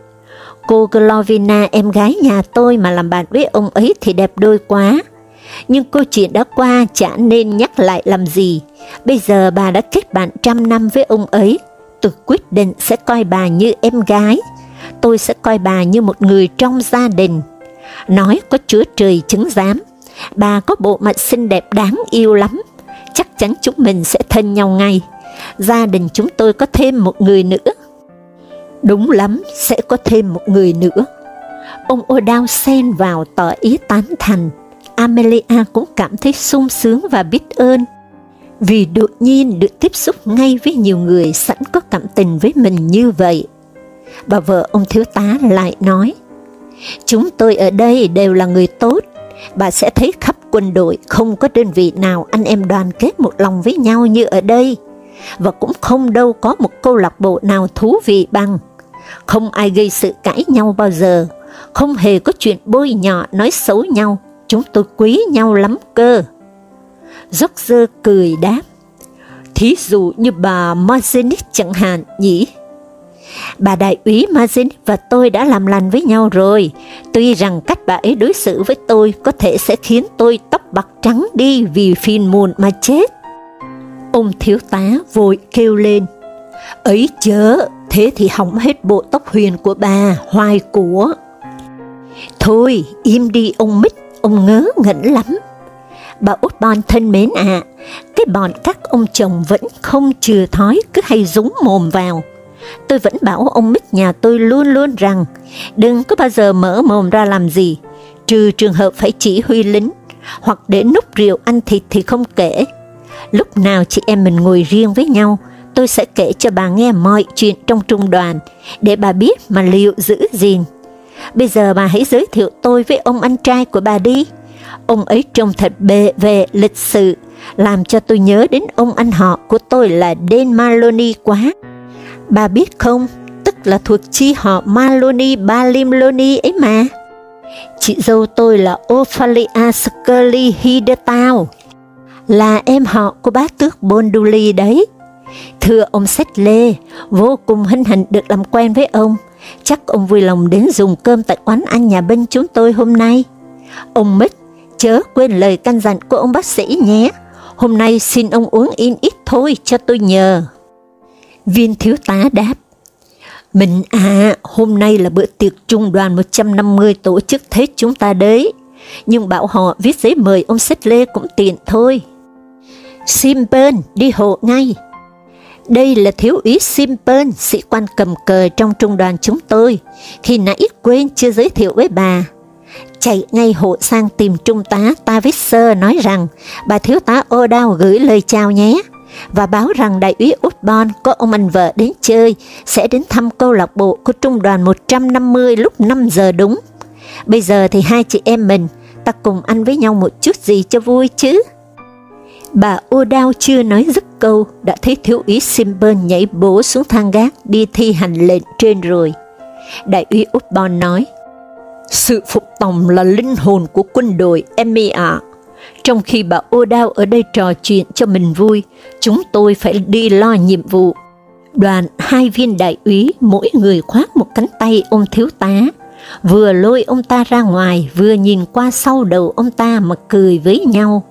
Cô Glovina em gái nhà tôi mà làm bạn với ông ấy thì đẹp đôi quá. Nhưng câu chuyện đã qua chả nên nhắc lại làm gì. Bây giờ bà đã kết bạn trăm năm với ông ấy. Tôi quyết định sẽ coi bà như em gái. Tôi sẽ coi bà như một người trong gia đình. Nói có chúa trời chứng giám. Bà có bộ mặt xinh đẹp đáng yêu lắm. Chắc chắn chúng mình sẽ thân nhau ngay. Gia đình chúng tôi có thêm một người nữa. Đúng lắm, sẽ có thêm một người nữa. Ông O'Dowd xen vào tỏ ý tán thành. Amelia cũng cảm thấy sung sướng và biết ơn, vì đột nhiên được tiếp xúc ngay với nhiều người sẵn có cảm tình với mình như vậy. Bà vợ ông thiếu tá lại nói, Chúng tôi ở đây đều là người tốt, bà sẽ thấy khắp quân đội không có đơn vị nào anh em đoàn kết một lòng với nhau như ở đây, và cũng không đâu có một câu lạc bộ nào thú vị bằng. Không ai gây sự cãi nhau bao giờ, không hề có chuyện bôi nhọ nói xấu nhau, chúng tôi quý nhau lắm cơ. Dốc dơ cười đáp, thí dụ như bà Mazenit chẳng hạn nhỉ? Bà đại úy Mazin và tôi đã làm lành với nhau rồi, tuy rằng cách bà ấy đối xử với tôi có thể sẽ khiến tôi tóc bạc trắng đi vì phiền muộn mà chết. Ông thiếu tá vội kêu lên, ấy chớ, thế thì hỏng hết bộ tóc huyền của bà, hoài của. Thôi, im đi ông Mít, ông ngớ ngẩn lắm. Bà út bon thân mến à, cái bọn các ông chồng vẫn không chừa thói, cứ hay dúng mồm vào. Tôi vẫn bảo ông Mít nhà tôi luôn luôn rằng, đừng có bao giờ mở mồm ra làm gì, trừ trường hợp phải chỉ huy lính, hoặc để núp rượu ăn thịt thì không kể. Lúc nào chị em mình ngồi riêng với nhau, tôi sẽ kể cho bà nghe mọi chuyện trong trung đoàn, để bà biết mà liệu giữ gìn. Bây giờ bà hãy giới thiệu tôi với ông anh trai của bà đi. Ông ấy trông thật bề về lịch sự, làm cho tôi nhớ đến ông anh họ của tôi là Dan Maloney quá. Bà biết không, tức là thuộc chi họ Maloney Balimloni ấy mà. Chị dâu tôi là Ophalia Scully Hidetao, là em họ của bác tước Bonduli đấy. Thưa ông Sách Lê, vô cùng hân hạnh được làm quen với ông. Chắc ông vui lòng đến dùng cơm tại quán ăn nhà bên chúng tôi hôm nay. Ông Mích, chớ quên lời căn dặn của ông bác sĩ nhé. Hôm nay xin ông uống in ít thôi cho tôi nhờ. Viên thiếu tá đáp, Mình à, hôm nay là bữa tiệc trung đoàn 150 tổ chức thế chúng ta đấy, nhưng bảo họ viết giấy mời ông Sách Lê cũng tiện thôi. Simpen, đi hộ ngay. Đây là thiếu úy Simpen, sĩ quan cầm cờ trong trung đoàn chúng tôi, khi nãy quên chưa giới thiệu với bà. chạy ngay hộ sang tìm trung tá Tavisser nói rằng bà thiếu tá O'Dowd gửi lời chào nhé, và báo rằng đại úy Utbon có ông anh vợ đến chơi, sẽ đến thăm câu lạc bộ của trung đoàn 150 lúc 5 giờ đúng. Bây giờ thì hai chị em mình, ta cùng ăn với nhau một chút gì cho vui chứ. Bà O'Dowd chưa nói dứt câu, đã thấy thiếu úy Simburn nhảy bổ xuống thang gác đi thi hành lệnh trên rồi. Đại úy Utbon nói, sự phục tòng là linh hồn của quân đội Emmy ạ. Trong khi bà O'Dowd ở đây trò chuyện cho mình vui, chúng tôi phải đi lo nhiệm vụ. Đoàn hai viên đại úy, mỗi người khoác một cánh tay ôm thiếu tá, vừa lôi ông ta ra ngoài, vừa nhìn qua sau đầu ông ta mà cười với nhau.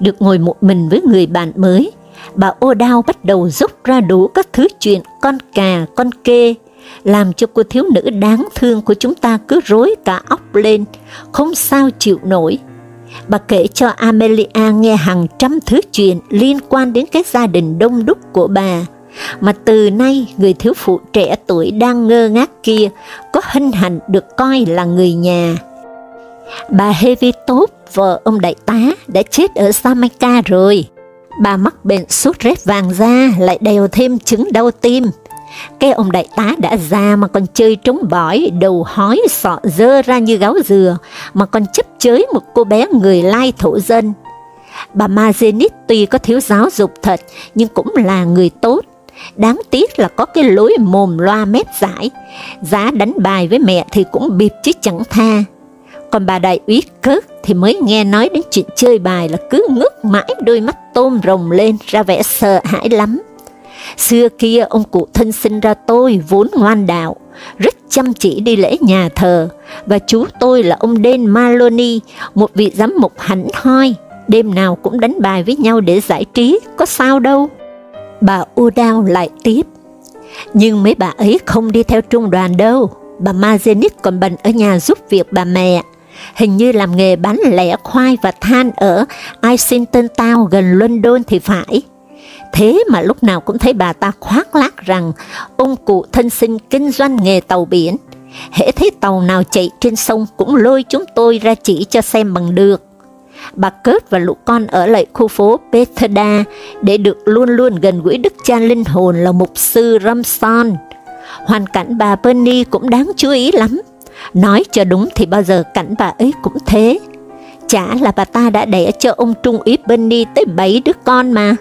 Được ngồi một mình với người bạn mới, bà O'Dowd bắt đầu dốc ra đủ các thứ chuyện con cà, con kê, làm cho cô thiếu nữ đáng thương của chúng ta cứ rối cả óc lên, không sao chịu nổi. Bà kể cho Amelia nghe hàng trăm thứ chuyện liên quan đến cái gia đình đông đúc của bà, mà từ nay người thiếu phụ trẻ tuổi đang ngơ ngác kia có hình hạnh được coi là người nhà. Bà Heavy Tốt, vợ ông đại tá, đã chết ở Jamaica rồi. Bà mắc bệnh sốt rét vàng da, lại đèo thêm chứng đau tim. Cái ông đại tá đã già mà còn chơi trống bỏi, đầu hói sọ dơ ra như gáo dừa, mà còn chấp chới một cô bé người lai thổ dân. Bà Mazenit tuy có thiếu giáo dục thật, nhưng cũng là người tốt. Đáng tiếc là có cái lối mồm loa mép giải, giá đánh bài với mẹ thì cũng bịp chứ chẳng tha. Còn bà đại úy cớt thì mới nghe nói đến chuyện chơi bài là cứ ngước mãi đôi mắt tôm rồng lên ra vẻ sợ hãi lắm. Xưa kia ông cụ thân sinh ra tôi vốn ngoan đạo, rất chăm chỉ đi lễ nhà thờ, và chú tôi là ông Đen Maloney, một vị giám mục hẳn hoi, đêm nào cũng đánh bài với nhau để giải trí, có sao đâu. Bà Udao lại tiếp, nhưng mấy bà ấy không đi theo trung đoàn đâu, bà Mazenit còn bận ở nhà giúp việc bà mẹ, hình như làm nghề bán lẻ khoai và than ở Islington Town gần London thì phải. Thế mà lúc nào cũng thấy bà ta khoác lác rằng ông cụ thân sinh kinh doanh nghề tàu biển. Hễ thấy tàu nào chạy trên sông cũng lôi chúng tôi ra chỉ cho xem bằng được. Bà Cớt và lũ con ở lại khu phố Bethesda để được luôn luôn gần gũi đức cha linh hồn là mục sư Ramson. Hoàn cảnh bà Bernie cũng đáng chú ý lắm. Nói cho đúng thì bao giờ cảnh bà ấy cũng thế. Chả là bà ta đã đẻ cho ông Trung úy Bernie tới bảy đứa con mà.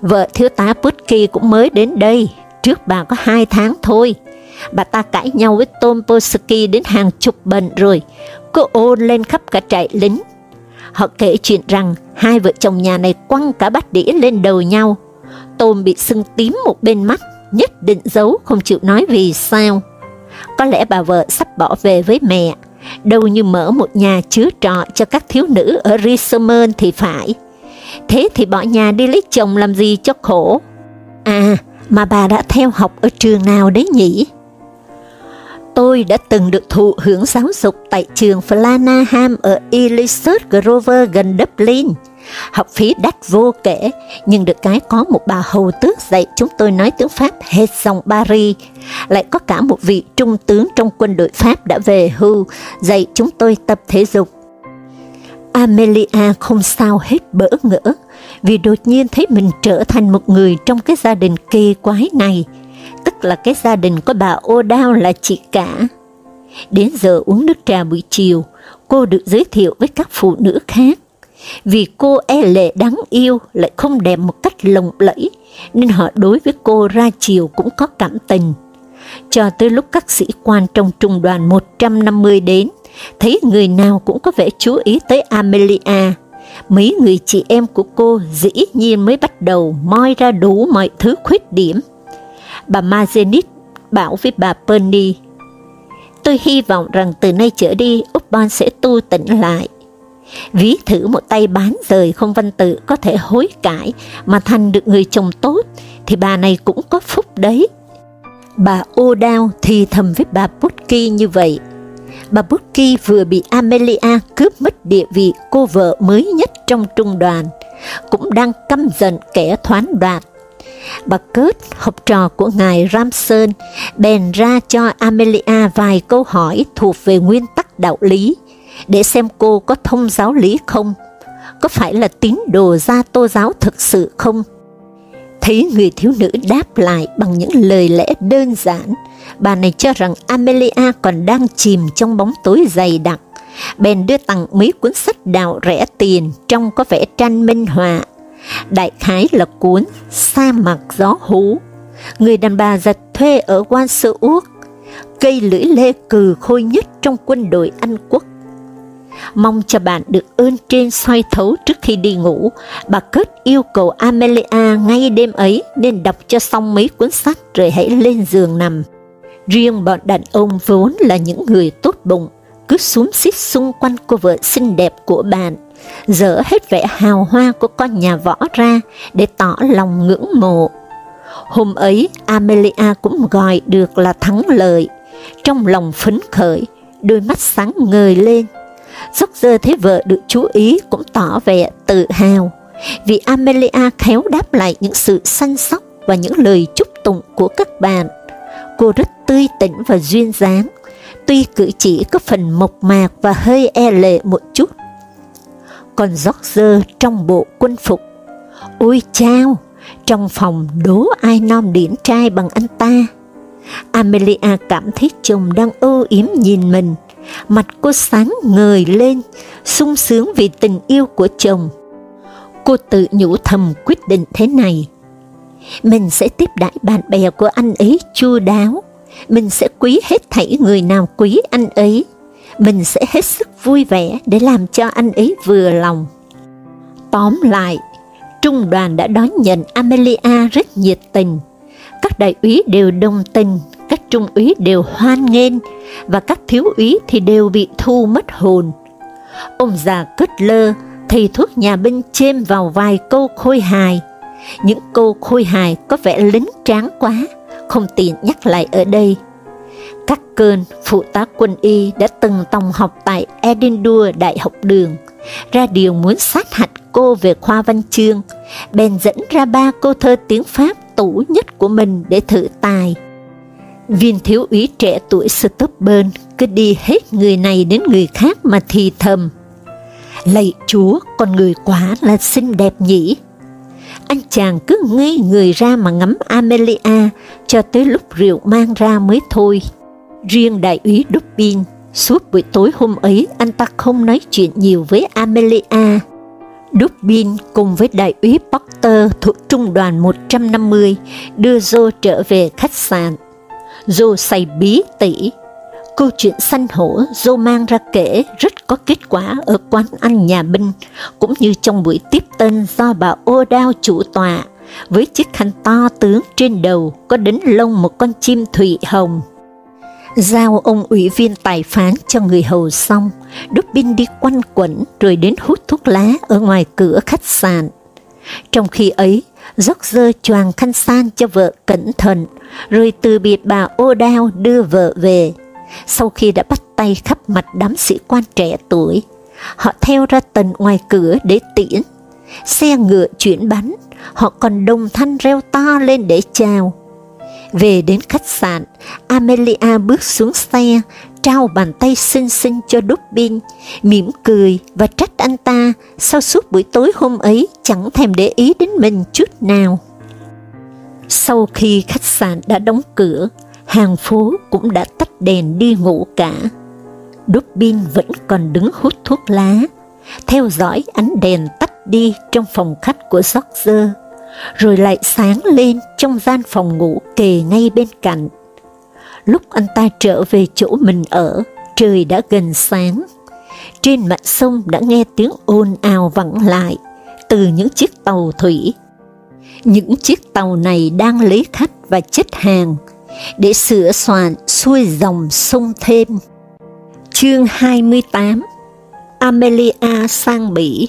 Vợ thiếu tá Putki cũng mới đến đây, trước bà có hai tháng thôi. Bà ta cãi nhau với Tom Polsky đến hàng chục bần rồi, cứ ôn lên khắp cả trại lính. Họ kể chuyện rằng hai vợ chồng nhà này quăng cả bát đĩa lên đầu nhau. Tom bị sưng tím một bên mắt, nhất định giấu không chịu nói vì sao. Có lẽ bà vợ sắp bỏ về với mẹ, đâu như mở một nhà chứa trọ cho các thiếu nữ ở Risomon thì phải thế thì bỏ nhà đi lấy chồng làm gì cho khổ. À, mà bà đã theo học ở trường nào đấy nhỉ? Tôi đã từng được thụ hưởng giáo dục tại trường Flanaham ở Elizabeth Grover gần Dublin. Học phí đắt vô kể, nhưng được cái có một bà hầu tước dạy chúng tôi nói tiếng Pháp hết dòng Paris. Lại có cả một vị trung tướng trong quân đội Pháp đã về hưu, dạy chúng tôi tập thể dục Amelia không sao hết bỡ ngỡ, vì đột nhiên thấy mình trở thành một người trong cái gia đình kỳ quái này, tức là cái gia đình có bà ô là chị cả. Đến giờ uống nước trà buổi chiều, cô được giới thiệu với các phụ nữ khác. Vì cô e lệ đáng yêu lại không đẹp một cách lồng lẫy, nên họ đối với cô ra chiều cũng có cảm tình. Cho tới lúc các sĩ quan trong trung đoàn 150 đến, thấy người nào cũng có vẻ chú ý tới Amelia. Mấy người chị em của cô dĩ nhiên mới bắt đầu moi ra đủ mọi thứ khuyết điểm. Bà Mazenit bảo với bà Penny, Tôi hy vọng rằng từ nay trở đi, Upton sẽ tu tỉnh lại. Ví thử một tay bán rời không văn tự có thể hối cải mà thành được người chồng tốt, thì bà này cũng có phúc đấy. Bà O'Dowd thì thầm với bà Putki như vậy, bà Bucky vừa bị Amelia cướp mất địa vị cô vợ mới nhất trong trung đoàn, cũng đang căm giận kẻ thoán đoạt. Bà Kurt, học trò của ngài Ramson, bèn ra cho Amelia vài câu hỏi thuộc về nguyên tắc đạo lý, để xem cô có thông giáo lý không, có phải là tín đồ gia tô giáo thực sự không. Thấy người thiếu nữ đáp lại bằng những lời lẽ đơn giản, bà này cho rằng Amelia còn đang chìm trong bóng tối dày đặc, bèn đưa tặng mấy cuốn sách đạo rẻ tiền trong có vẻ tranh minh họa. Đại khái là cuốn Sa mạc gió hú, người đàn bà giật thuê ở quan sơ Úc, cây lưỡi lê cừ khôi nhất trong quân đội Anh quốc. Mong cho bạn được ơn trên soi thấu trước khi đi ngủ, bà kết yêu cầu Amelia ngay đêm ấy nên đọc cho xong mấy cuốn sách rồi hãy lên giường nằm. Riêng bọn đàn ông vốn là những người tốt bụng, cứ xúm xít xung quanh cô vợ xinh đẹp của bạn, dỡ hết vẻ hào hoa của con nhà võ ra để tỏ lòng ngưỡng mộ. Hôm ấy, Amelia cũng gọi được là thắng lợi, trong lòng phấn khởi, đôi mắt sáng ngời lên. Dốc giờ thấy vợ được chú ý cũng tỏ vẻ tự hào, vì Amelia khéo đáp lại những sự săn sóc và những lời chúc tụng của các bạn. Cô rất tươi tỉnh và duyên dáng, tuy cử chỉ có phần mộc mạc và hơi e lệ một chút. Còn George trong bộ quân phục, ôi chao, trong phòng đố ai nom điển trai bằng anh ta. Amelia cảm thấy chồng đang ưu yếm nhìn mình, mặt cô sáng ngời lên, sung sướng vì tình yêu của chồng. Cô tự nhủ thầm quyết định thế này, mình sẽ tiếp đãi bạn bè của anh ấy chu đáo, mình sẽ quý hết thảy người nào quý anh ấy, mình sẽ hết sức vui vẻ để làm cho anh ấy vừa lòng. Tóm lại, trung đoàn đã đón nhận Amelia rất nhiệt tình. Các đại úy đều đồng tình, các trung úy đều hoan nghênh, và các thiếu úy thì đều bị thu mất hồn. Ông già cất lơ, thầy thuốc nhà binh chêm vào vài câu khôi hài. Những câu khôi hài có vẻ lính tráng quá, không tiện nhắc lại ở đây. Các cơn, phụ tá quân y đã từng tòng học tại Edinburgh Đại học đường, ra điều muốn sát hạch cô về khoa văn chương, bèn dẫn ra ba cô thơ tiếng Pháp tủ nhất của mình để thử tài. Viên thiếu úy trẻ tuổi Stubburn cứ đi hết người này đến người khác mà thì thầm. Lạy chúa, con người quá là xinh đẹp nhỉ. Anh chàng cứ ngây người ra mà ngắm Amelia cho tới lúc rượu mang ra mới thôi. Riêng đại úy dubin suốt buổi tối hôm ấy anh ta không nói chuyện nhiều với Amelia. dubin cùng với đại úy Porter thuộc trung đoàn 150 đưa Joe trở về khách sạn dù say bí tỉ. Câu chuyện sanh hổ Dô mang ra kể rất có kết quả ở quán ăn nhà binh, cũng như trong buổi tiếp tân do bà ô đao chủ tọa, với chiếc khăn to tướng trên đầu có đính lông một con chim thủy hồng Giao ông ủy viên tài phán cho người hầu xong, Dubin đi quanh quẩn rồi đến hút thuốc lá ở ngoài cửa khách sạn. Trong khi ấy, dốc dơ choàng khăn san cho vợ cẩn thận, rồi từ biệt bà ô đao đưa vợ về. Sau khi đã bắt tay khắp mặt đám sĩ quan trẻ tuổi, họ theo ra tận ngoài cửa để tiễn. Xe ngựa chuyển bánh, họ còn đồng thanh reo to lên để chào về đến khách sạn, Amelia bước xuống xe, trao bàn tay xinh xinh cho Dubin, mỉm cười và trách anh ta sau suốt buổi tối hôm ấy chẳng thèm để ý đến mình chút nào. Sau khi khách sạn đã đóng cửa, hàng phố cũng đã tắt đèn đi ngủ cả. Dubin vẫn còn đứng hút thuốc lá, theo dõi ánh đèn tắt đi trong phòng khách của George rồi lại sáng lên trong gian phòng ngủ kề ngay bên cạnh. Lúc anh ta trở về chỗ mình ở, trời đã gần sáng. Trên mặt sông đã nghe tiếng ồn ào vẳng lại từ những chiếc tàu thủy. Những chiếc tàu này đang lấy khách và chất hàng để sửa soạn xuôi dòng sông thêm. Chương 28 Amelia sang Bỉ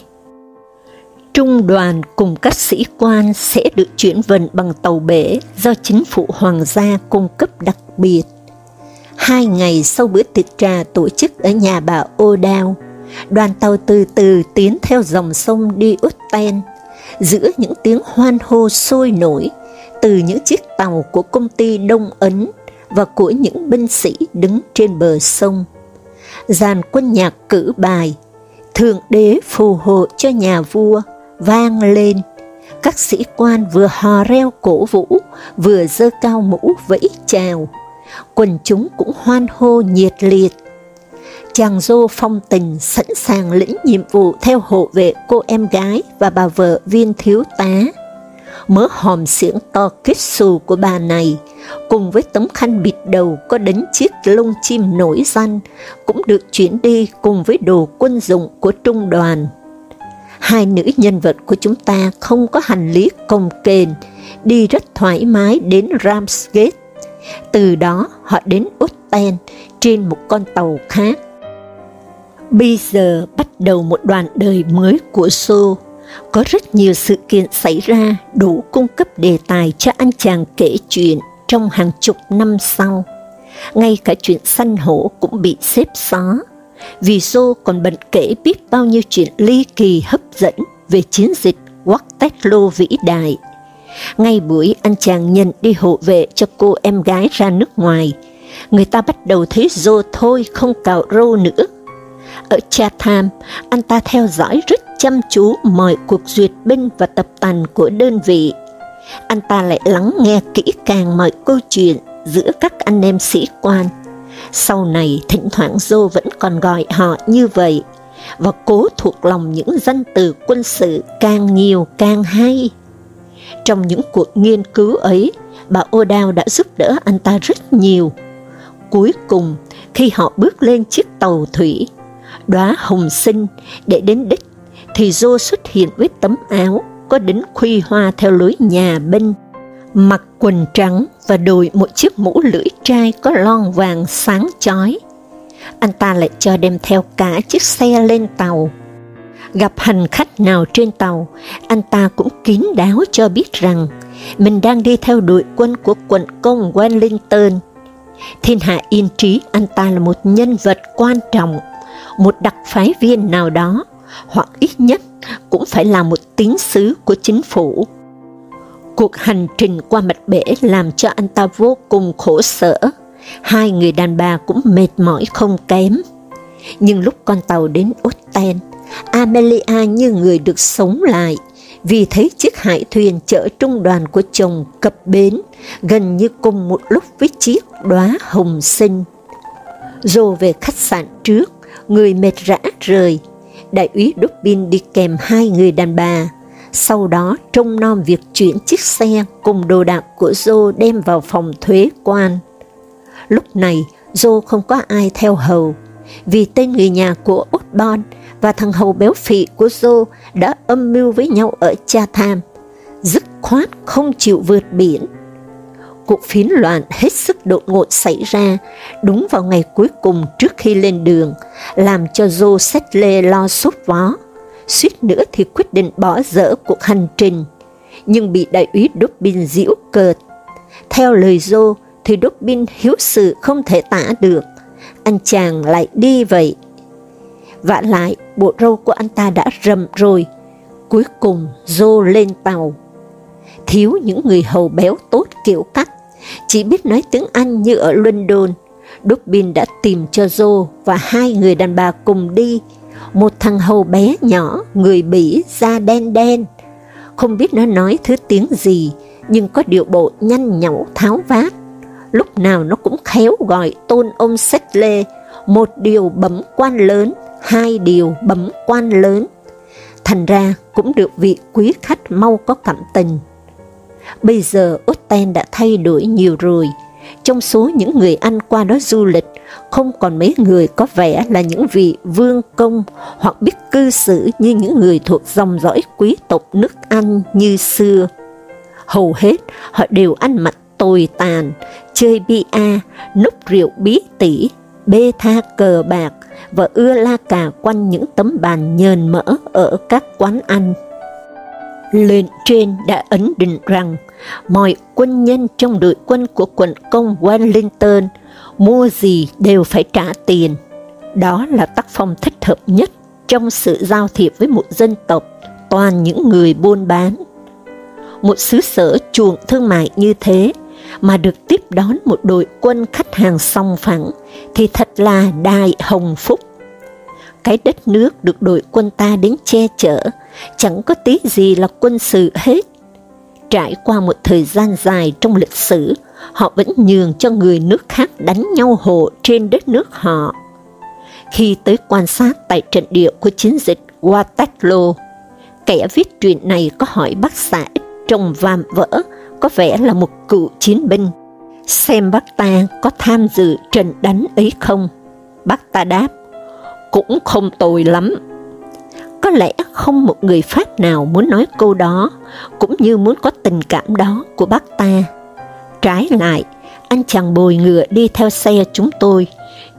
Trung đoàn cùng các sĩ quan sẽ được chuyển vận bằng tàu bể do chính phủ hoàng gia cung cấp đặc biệt. Hai ngày sau bữa tiệc trà tổ chức ở nhà bà O'Dowd, đoàn tàu từ từ tiến theo dòng sông đi Uten. giữa những tiếng hoan hô sôi nổi từ những chiếc tàu của công ty Đông Ấn và của những binh sĩ đứng trên bờ sông. dàn quân nhạc cử bài, thượng đế phù hộ cho nhà vua, vang lên. Các sĩ quan vừa hò reo cổ vũ, vừa dơ cao mũ vẫy chào. Quần chúng cũng hoan hô nhiệt liệt. Chàng dô phong tình sẵn sàng lĩnh nhiệm vụ theo hộ vệ cô em gái và bà vợ viên thiếu tá. Mớ hòm xiển to kết xù của bà này, cùng với tấm khăn bịt đầu có đánh chiếc lông chim nổi danh, cũng được chuyển đi cùng với đồ quân dụng của trung đoàn. Hai nữ nhân vật của chúng ta không có hành lý công kềnh, đi rất thoải mái đến Ramsgate. Từ đó họ đến Utten trên một con tàu khác. Bây giờ bắt đầu một đoạn đời mới của Sô. Có rất nhiều sự kiện xảy ra đủ cung cấp đề tài cho anh chàng kể chuyện trong hàng chục năm sau. Ngay cả chuyện săn hổ cũng bị xếp xó, vì Joe còn bận kể biết bao nhiêu chuyện ly kỳ hấp dẫn về chiến dịch Waterloo vĩ đại. Ngay buổi anh chàng nhận đi hộ vệ cho cô em gái ra nước ngoài, người ta bắt đầu thấy Joe thôi không cạo râu nữa. Ở Chatham, anh ta theo dõi rất chăm chú mọi cuộc duyệt binh và tập tành của đơn vị anh ta lại lắng nghe kỹ càng mọi câu chuyện giữa các anh em sĩ quan. Sau này, thỉnh thoảng Dô vẫn còn gọi họ như vậy, và cố thuộc lòng những danh từ quân sự càng nhiều càng hay. Trong những cuộc nghiên cứu ấy, bà O'Dowd đã giúp đỡ anh ta rất nhiều. Cuối cùng, khi họ bước lên chiếc tàu thủy, đóa hồng sinh để đến đích, thì Dô xuất hiện với tấm áo có đính khuy hoa theo lối nhà binh, mặc quần trắng và đội một chiếc mũ lưỡi trai có lon vàng sáng chói. Anh ta lại cho đem theo cả chiếc xe lên tàu. Gặp hành khách nào trên tàu, anh ta cũng kín đáo cho biết rằng mình đang đi theo đội quân của quận công Wellington. Thiên hạ yên trí anh ta là một nhân vật quan trọng, một đặc phái viên nào đó, hoặc ít nhất cũng phải là một tín sứ của chính phủ. Cuộc hành trình qua mạch bể làm cho anh ta vô cùng khổ sở, hai người đàn bà cũng mệt mỏi không kém. Nhưng lúc con tàu đến Otten, Amelia như người được sống lại, vì thấy chiếc hải thuyền chở trung đoàn của chồng cập bến gần như cùng một lúc với chiếc đóa hồng sinh. Rồi về khách sạn trước, người mệt rã rời, đại úy Dubin đi kèm hai người đàn bà, sau đó trông nom việc chuyển chiếc xe cùng đồ đạc của Joe đem vào phòng thuế quan. Lúc này, Joe không có ai theo hầu, vì tên người nhà của Osborn và thằng hầu béo phì của Joe đã âm mưu với nhau ở Chatham, dứt khoát không chịu vượt biển cuộc phiến loạn hết sức đột ngột xảy ra đúng vào ngày cuối cùng trước khi lên đường, làm cho Joe Settle lo sốt vó, suýt nữa thì quyết định bỏ dở cuộc hành trình, nhưng bị đại úy Dobbin giễu cợt. Theo lời Joe thì Dobbin hiếu sự không thể tả được, anh chàng lại đi vậy. Vả lại, bộ râu của anh ta đã rầm rồi, cuối cùng Joe lên tàu thiếu những người hầu béo tốt kiểu cắt, chỉ biết nói tiếng Anh như ở London. Dubin đã tìm cho Joe và hai người đàn bà cùng đi, một thằng hầu bé nhỏ, người Bỉ, da đen đen. Không biết nó nói thứ tiếng gì, nhưng có điệu bộ nhanh nhảu tháo vát. Lúc nào nó cũng khéo gọi tôn ông Sách Lê, một điều bấm quan lớn, hai điều bấm quan lớn. Thành ra cũng được vị quý khách mau có cảm tình. Bây giờ Otten đã thay đổi nhiều rồi. Trong số những người Anh qua đó du lịch, không còn mấy người có vẻ là những vị vương công hoặc biết cư xử như những người thuộc dòng dõi quý tộc nước Anh như xưa. Hầu hết họ đều ăn mặc tồi tàn, chơi bia, núp rượu bí tỉ, bê tha cờ bạc và ưa la cà quanh những tấm bàn nhờn mỡ ở các quán ăn. Lệnh trên đã ấn định rằng mọi quân nhân trong đội quân của quận công Wellington mua gì đều phải trả tiền. Đó là tác phong thích hợp nhất trong sự giao thiệp với một dân tộc, toàn những người buôn bán. Một xứ sở chuộng thương mại như thế, mà được tiếp đón một đội quân khách hàng song phẳng, thì thật là đại hồng phúc. Cái đất nước được đội quân ta đến che chở, chẳng có tí gì là quân sự hết. Trải qua một thời gian dài trong lịch sử, họ vẫn nhường cho người nước khác đánh nhau hộ trên đất nước họ. Khi tới quan sát tại trận địa của chiến dịch Waterloo, kẻ viết truyện này có hỏi bác xã trông vàm vỡ, có vẻ là một cựu chiến binh. Xem bác ta có tham dự trận đánh ấy không? Bác ta đáp, cũng không tồi lắm. Có lẽ không một người Pháp nào muốn nói câu đó, cũng như muốn có tình cảm đó của bác ta. Trái lại, anh chàng bồi ngựa đi theo xe chúng tôi,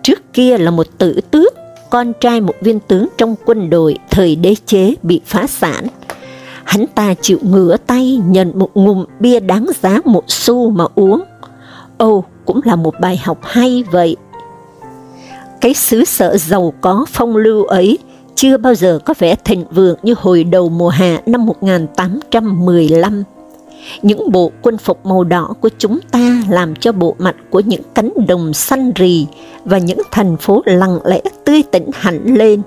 trước kia là một tử tước, con trai một viên tướng trong quân đội thời đế chế bị phá sản. Hắn ta chịu ngửa tay nhận một ngụm bia đáng giá một xu mà uống. Ồ, cũng là một bài học hay vậy. Cái xứ sở giàu có phong lưu ấy chưa bao giờ có vẻ thịnh vượng như hồi đầu mùa hạ năm 1815. Những bộ quân phục màu đỏ của chúng ta làm cho bộ mặt của những cánh đồng xanh rì và những thành phố lặng lẽ tươi tỉnh hẳn lên.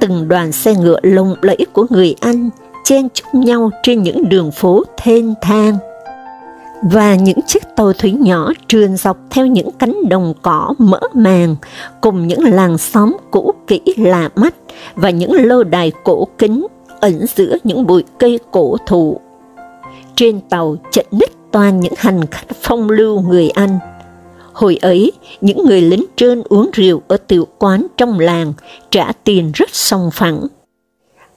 Từng đoàn xe ngựa lồng lẫy của người Anh chen chúc nhau trên những đường phố thênh thang. Và những chiếc tàu thủy nhỏ trườn dọc theo những cánh đồng cỏ mỡ màng, cùng những làng xóm cũ kỹ lạ mắt và những lô đài cổ kính ẩn giữa những bụi cây cổ thụ trên tàu chật ních toàn những hành khách phong lưu người Anh. Hồi ấy, những người lính trên uống rượu ở tiểu quán trong làng, trả tiền rất song phẳng.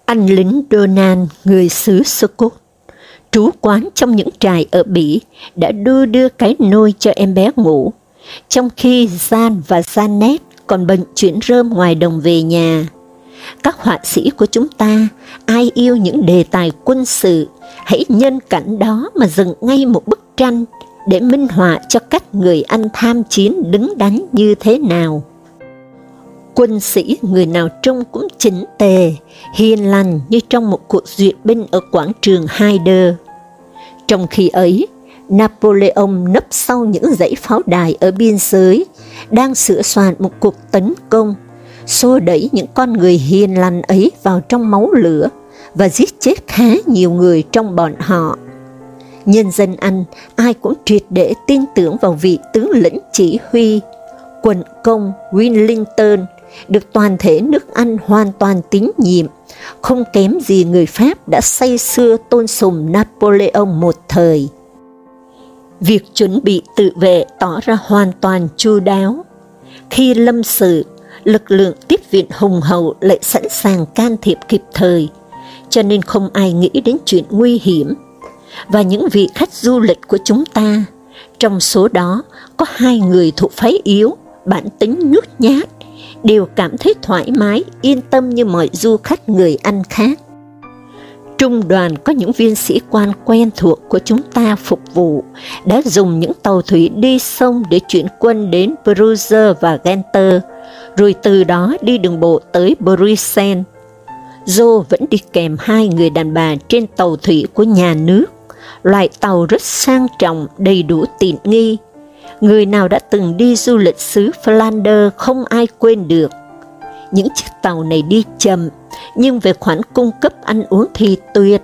Anh lính donan người xứ Scott, trú quán trong những trại ở Bỉ, đã đưa đưa cái nôi cho em bé ngủ, trong khi Gian và Janet còn bận chuyển rơm ngoài đồng về nhà. Các họa sĩ của chúng ta, ai yêu những đề tài quân sự, hãy nhân cảnh đó mà dựng ngay một bức tranh để minh họa cho các người Anh tham chiến đứng đắn như thế nào. Quân sĩ người nào trông cũng chỉnh tề, hiền lành như trong một cuộc duyệt binh ở quảng trường Haider. Trong khi ấy, Napoleon nấp sau những dãy pháo đài ở biên giới, đang sửa soạn một cuộc tấn công, xô đẩy những con người hiền lành ấy vào trong máu lửa và giết chết khá nhiều người trong bọn họ. Nhân dân Anh ai cũng triệt để tin tưởng vào vị tướng lĩnh chỉ huy, quận công Winlinton được toàn thể nước Anh hoàn toàn tín nhiệm, không kém gì người Pháp đã say xưa tôn sùng Napoleon một thời. Việc chuẩn bị tự vệ tỏ ra hoàn toàn chu đáo. Khi lâm sự, lực lượng tiếp viện hùng hậu lại sẵn sàng can thiệp kịp thời, cho nên không ai nghĩ đến chuyện nguy hiểm. Và những vị khách du lịch của chúng ta, trong số đó có hai người thuộc phái yếu, bản tính nhút nhát, đều cảm thấy thoải mái, yên tâm như mọi du khách người Anh khác. Trung đoàn có những viên sĩ quan quen thuộc của chúng ta phục vụ, đã dùng những tàu thủy đi sông để chuyển quân đến Bruges và Genter, rồi từ đó đi đường bộ tới Bruxelles. Joe vẫn đi kèm hai người đàn bà trên tàu thủy của nhà nước, loại tàu rất sang trọng, đầy đủ tiện nghi. Người nào đã từng đi du lịch xứ Flanders không ai quên được. Những chiếc tàu này đi chậm, nhưng về khoản cung cấp ăn uống thì tuyệt.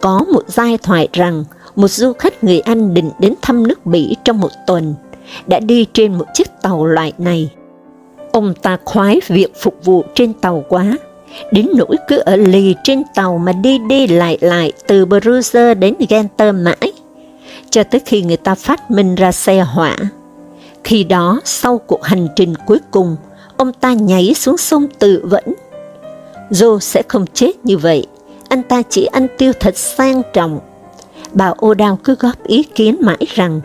Có một giai thoại rằng một du khách người Anh định đến thăm nước Bỉ trong một tuần, đã đi trên một chiếc tàu loại này. Ông ta khoái việc phục vụ trên tàu quá, đến nỗi cứ ở lì trên tàu mà đi đi lại lại từ Bruges đến Genter mãi, cho tới khi người ta phát minh ra xe hỏa. Khi đó, sau cuộc hành trình cuối cùng, ông ta nhảy xuống sông tự vẫn. Joe sẽ không chết như vậy, anh ta chỉ ăn tiêu thật sang trọng. Bà O'Dowd cứ góp ý kiến mãi rằng,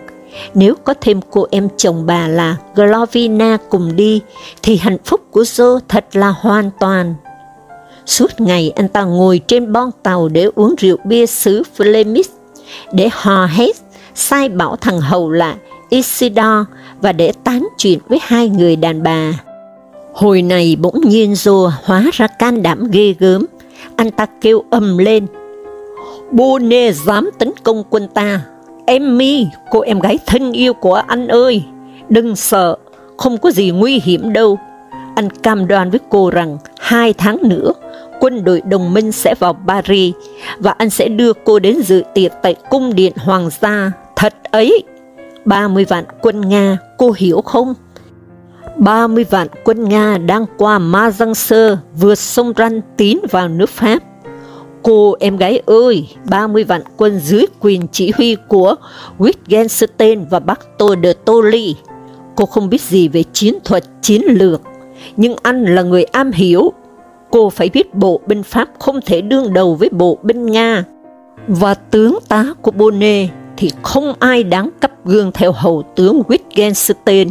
nếu có thêm cô em chồng bà là Glovina cùng đi, thì hạnh phúc của Joe thật là hoàn toàn. Suốt ngày anh ta ngồi trên bon tàu để uống rượu bia xứ Flemish, để hò hét, sai bảo thằng hầu là Isidore và để tán chuyện với hai người đàn bà. Hồi này bỗng nhiên rùa hóa ra can đảm ghê gớm, anh ta kêu ầm lên, Bonnet dám tấn công quân ta, Emmy, cô em gái thân yêu của anh ơi, đừng sợ, không có gì nguy hiểm đâu. Anh cam đoan với cô rằng hai tháng nữa, quân đội đồng minh sẽ vào Paris và anh sẽ đưa cô đến dự tiệc tại cung điện hoàng gia. Thật ấy, 30 vạn quân Nga, cô hiểu không? 30 vạn quân Nga đang qua Ma Giang Sơ, vượt sông Răn tiến vào nước Pháp. Cô em gái ơi, 30 vạn quân dưới quyền chỉ huy của Wittgenstein và Bartol de Tolly. Cô không biết gì về chiến thuật, chiến lược, nhưng anh là người am hiểu. Cô phải biết bộ binh Pháp không thể đương đầu với bộ binh Nga. Và tướng tá của Bonnet thì không ai đáng cấp gương theo hầu tướng Wittgenstein,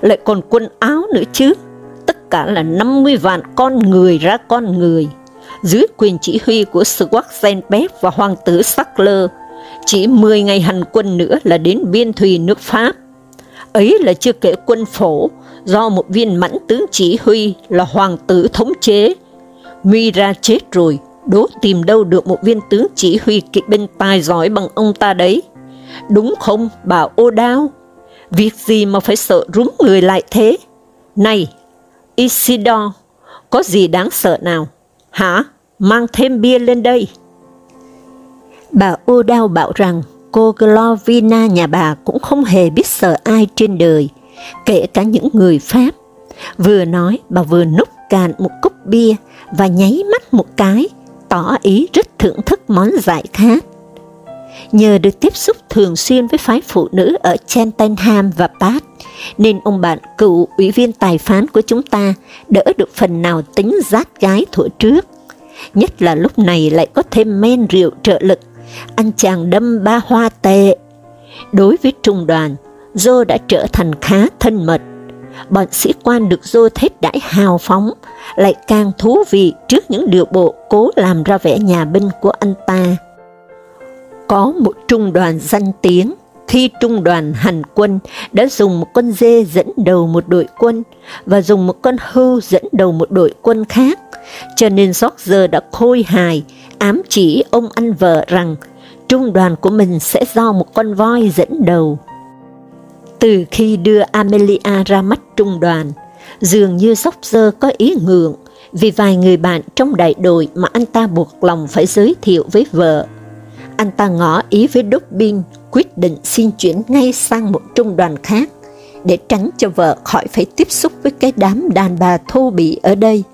lại còn quân áo nữa chứ. Tất cả là 50 vạn con người ra con người dưới quyền chỉ huy của Schwarzenberg và hoàng tử Sackler. Chỉ 10 ngày hành quân nữa là đến biên thùy nước Pháp. Ấy là chưa kể quân phổ, do một viên mãnh tướng chỉ huy là hoàng tử thống chế. Mira chết rồi, đố tìm đâu được một viên tướng chỉ huy kỵ binh tài giỏi bằng ông ta đấy. Đúng không, bà ô đao? Việc gì mà phải sợ rúm người lại thế? Này, Isidore, có gì đáng sợ nào? Hả? Mang thêm bia lên đây. Bà ô đao bảo rằng cô Glovina nhà bà cũng không hề biết sợ ai trên đời, kể cả những người Pháp. Vừa nói, bà vừa núp cạn một cốc bia và nháy mắt một cái, tỏ ý rất thưởng thức món giải khát. Nhờ được tiếp xúc thường xuyên với phái phụ nữ ở Cheltenham và Bath, nên ông bạn cựu ủy viên tài phán của chúng ta đỡ được phần nào tính rát gái thuở trước. Nhất là lúc này lại có thêm men rượu trợ lực, anh chàng đâm ba hoa tệ. Đối với trung đoàn, Joe đã trở thành khá thân mật. Bọn sĩ quan được Dô thết đãi hào phóng, lại càng thú vị trước những điều bộ cố làm ra vẻ nhà binh của anh ta. Có một trung đoàn danh tiếng, khi trung đoàn hành quân đã dùng một con dê dẫn đầu một đội quân và dùng một con hưu dẫn đầu một đội quân khác, cho nên George đã khôi hài, ám chỉ ông anh vợ rằng trung đoàn của mình sẽ do một con voi dẫn đầu. Từ khi đưa Amelia ra mắt trung đoàn, dường như George có ý ngượng vì vài người bạn trong đại đội mà anh ta buộc lòng phải giới thiệu với vợ. Anh ta ngỏ ý với Dobbin quyết định xin chuyển ngay sang một trung đoàn khác để tránh cho vợ khỏi phải tiếp xúc với cái đám đàn bà thô bỉ ở đây.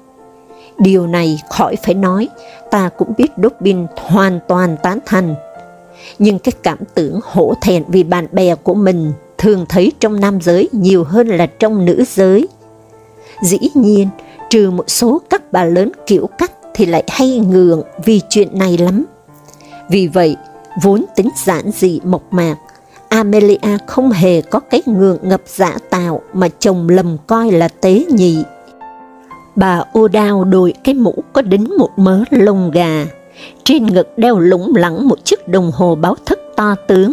Điều này khỏi phải nói, ta cũng biết Dobbin hoàn toàn tán thành. Nhưng cái cảm tưởng hổ thẹn vì bạn bè của mình thường thấy trong nam giới nhiều hơn là trong nữ giới. Dĩ nhiên, trừ một số các bà lớn kiểu cắt thì lại hay ngượng vì chuyện này lắm. Vì vậy, vốn tính giản dị mộc mạc, Amelia không hề có cái ngượng ngập giả tạo mà chồng lầm coi là tế nhị. Bà O'Dowd đội cái mũ có đính một mớ lông gà, trên ngực đeo lủng lẳng một chiếc đồng hồ báo thức to tướng,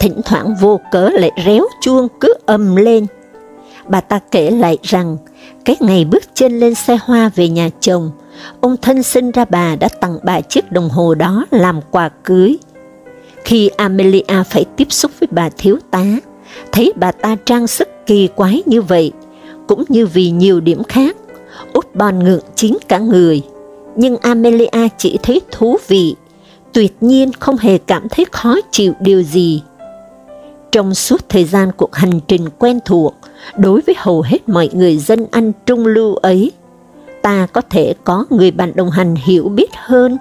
thỉnh thoảng vô cớ lại réo chuông cứ âm lên. Bà ta kể lại rằng, cái ngày bước chân lên xe hoa về nhà chồng, ông thân sinh ra bà đã tặng bà chiếc đồng hồ đó làm quà cưới. Khi Amelia phải tiếp xúc với bà thiếu tá, thấy bà ta trang sức kỳ quái như vậy, cũng như vì nhiều điểm khác, út bon ngượng chín cả người. Nhưng Amelia chỉ thấy thú vị, tuyệt nhiên không hề cảm thấy khó chịu điều gì. Trong suốt thời gian cuộc hành trình quen thuộc, đối với hầu hết mọi người dân Anh trung lưu ấy, ta có thể có người bạn đồng hành hiểu biết hơn,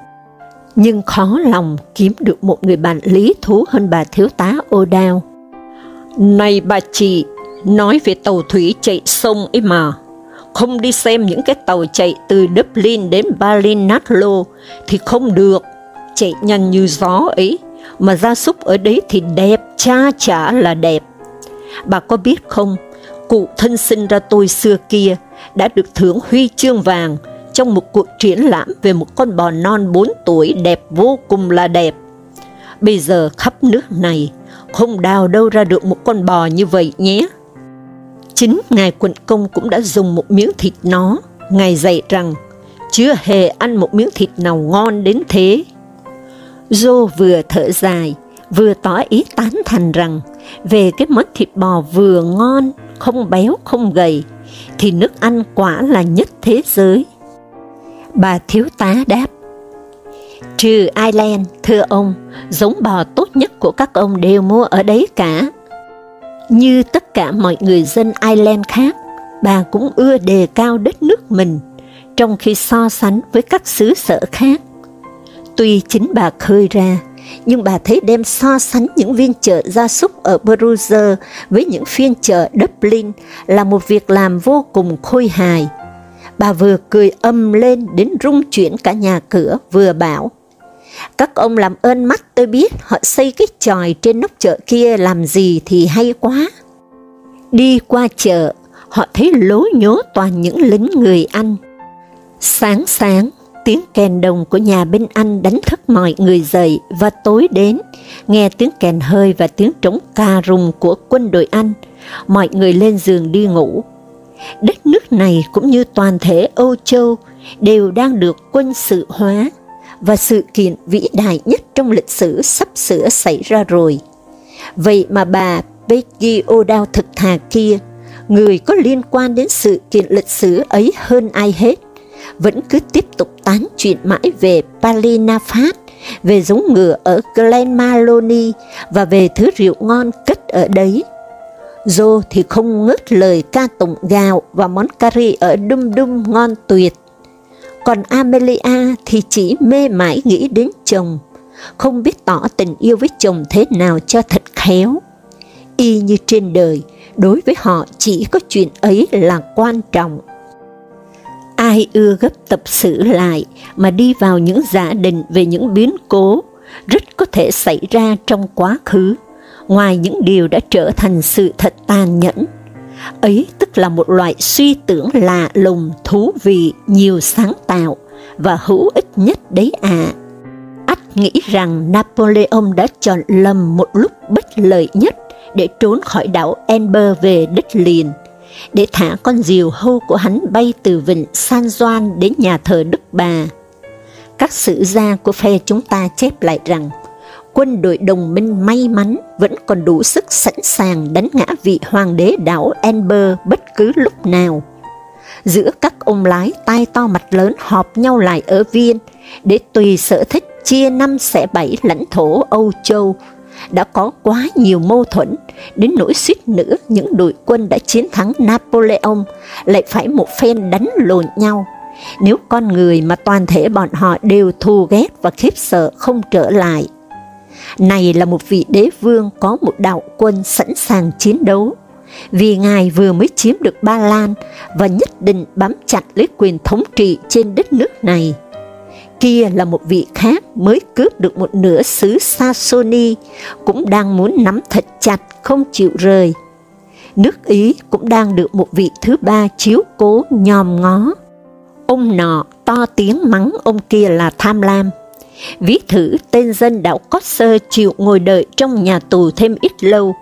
nhưng khó lòng kiếm được một người bạn lý thú hơn bà thiếu tá O'Dowd. Này bà chị, nói về tàu thủy chạy sông ấy mà, không đi xem những cái tàu chạy từ Dublin đến Berlin Natlo thì không được, chạy nhanh như gió ấy, mà gia súc ở đấy thì đẹp, cha chả là đẹp. Bà có biết không, cụ thân sinh ra tôi xưa kia đã được thưởng huy chương vàng trong một cuộc triển lãm về một con bò non 4 tuổi đẹp vô cùng là đẹp. Bây giờ khắp nước này, không đào đâu ra được một con bò như vậy nhé. Chính Ngài Quận Công cũng đã dùng một miếng thịt nó, Ngài dạy rằng, chưa hề ăn một miếng thịt nào ngon đến thế. Joe vừa thở dài, vừa tỏ ý tán thành rằng về cái món thịt bò vừa ngon, không béo, không gầy, thì nước Anh quả là nhất thế giới. Bà thiếu tá đáp, Trừ Ireland, thưa ông, giống bò tốt nhất của các ông đều mua ở đấy cả. Như tất cả mọi người dân Ireland khác, bà cũng ưa đề cao đất nước mình, trong khi so sánh với các xứ sở khác. Tuy chính bà khơi ra, nhưng bà thấy đem so sánh những viên chợ gia súc ở Bruges với những phiên chợ Dublin là một việc làm vô cùng khôi hài. Bà vừa cười âm lên đến rung chuyển cả nhà cửa, vừa bảo, các ông làm ơn mắt tôi biết họ xây cái tròi trên nóc chợ kia làm gì thì hay quá. Đi qua chợ, họ thấy lố nhố toàn những lính người Anh. Sáng sáng, tiếng kèn đồng của nhà bên Anh đánh thức mọi người dậy và tối đến, nghe tiếng kèn hơi và tiếng trống ca rùng của quân đội Anh, mọi người lên giường đi ngủ. Đất nước này cũng như toàn thể Âu Châu đều đang được quân sự hóa và sự kiện vĩ đại nhất trong lịch sử sắp sửa xảy ra rồi. Vậy mà bà Peggy O'Dowd thực thà kia, người có liên quan đến sự kiện lịch sử ấy hơn ai hết, vẫn cứ tiếp tục tán chuyện mãi về Palinafat, về giống ngựa ở Glen Maloney và về thứ rượu ngon cất ở đấy. Joe thì không ngớt lời ca tụng gạo và món curry ở Dum Dum ngon tuyệt còn Amelia thì chỉ mê mãi nghĩ đến chồng, không biết tỏ tình yêu với chồng thế nào cho thật khéo. Y như trên đời, đối với họ chỉ có chuyện ấy là quan trọng. Ai ưa gấp tập xử lại mà đi vào những giả định về những biến cố rất có thể xảy ra trong quá khứ, ngoài những điều đã trở thành sự thật tàn nhẫn Ấy tức là một loại suy tưởng lạ lùng, thú vị, nhiều sáng tạo và hữu ích nhất đấy ạ. À. Ách nghĩ rằng Napoleon đã chọn lầm một lúc bất lợi nhất để trốn khỏi đảo Amber về đất liền, để thả con diều hâu của hắn bay từ vịnh San Juan đến nhà thờ Đức Bà. Các sử gia của phe chúng ta chép lại rằng, quân đội đồng minh may mắn vẫn còn đủ sức sẵn sàng đánh ngã vị hoàng đế đảo Amber bất cứ lúc nào. Giữa các ông lái tai to mặt lớn họp nhau lại ở Viên để tùy sở thích chia năm xẻ bảy lãnh thổ Âu Châu, đã có quá nhiều mâu thuẫn, đến nỗi suýt nữa những đội quân đã chiến thắng Napoleon lại phải một phen đánh lộn nhau. Nếu con người mà toàn thể bọn họ đều thù ghét và khiếp sợ không trở lại, này là một vị đế vương có một đạo quân sẵn sàng chiến đấu, vì ngài vừa mới chiếm được Ba Lan và nhất định bám chặt lấy quyền thống trị trên đất nước này. Kia là một vị khác mới cướp được một nửa xứ Saxony, cũng đang muốn nắm thật chặt không chịu rời. Nước Ý cũng đang được một vị thứ ba chiếu cố nhòm ngó. Ông nọ to tiếng mắng ông kia là tham lam, Ví thử tên dân đảo Cosser chịu ngồi đợi trong nhà tù thêm ít lâu,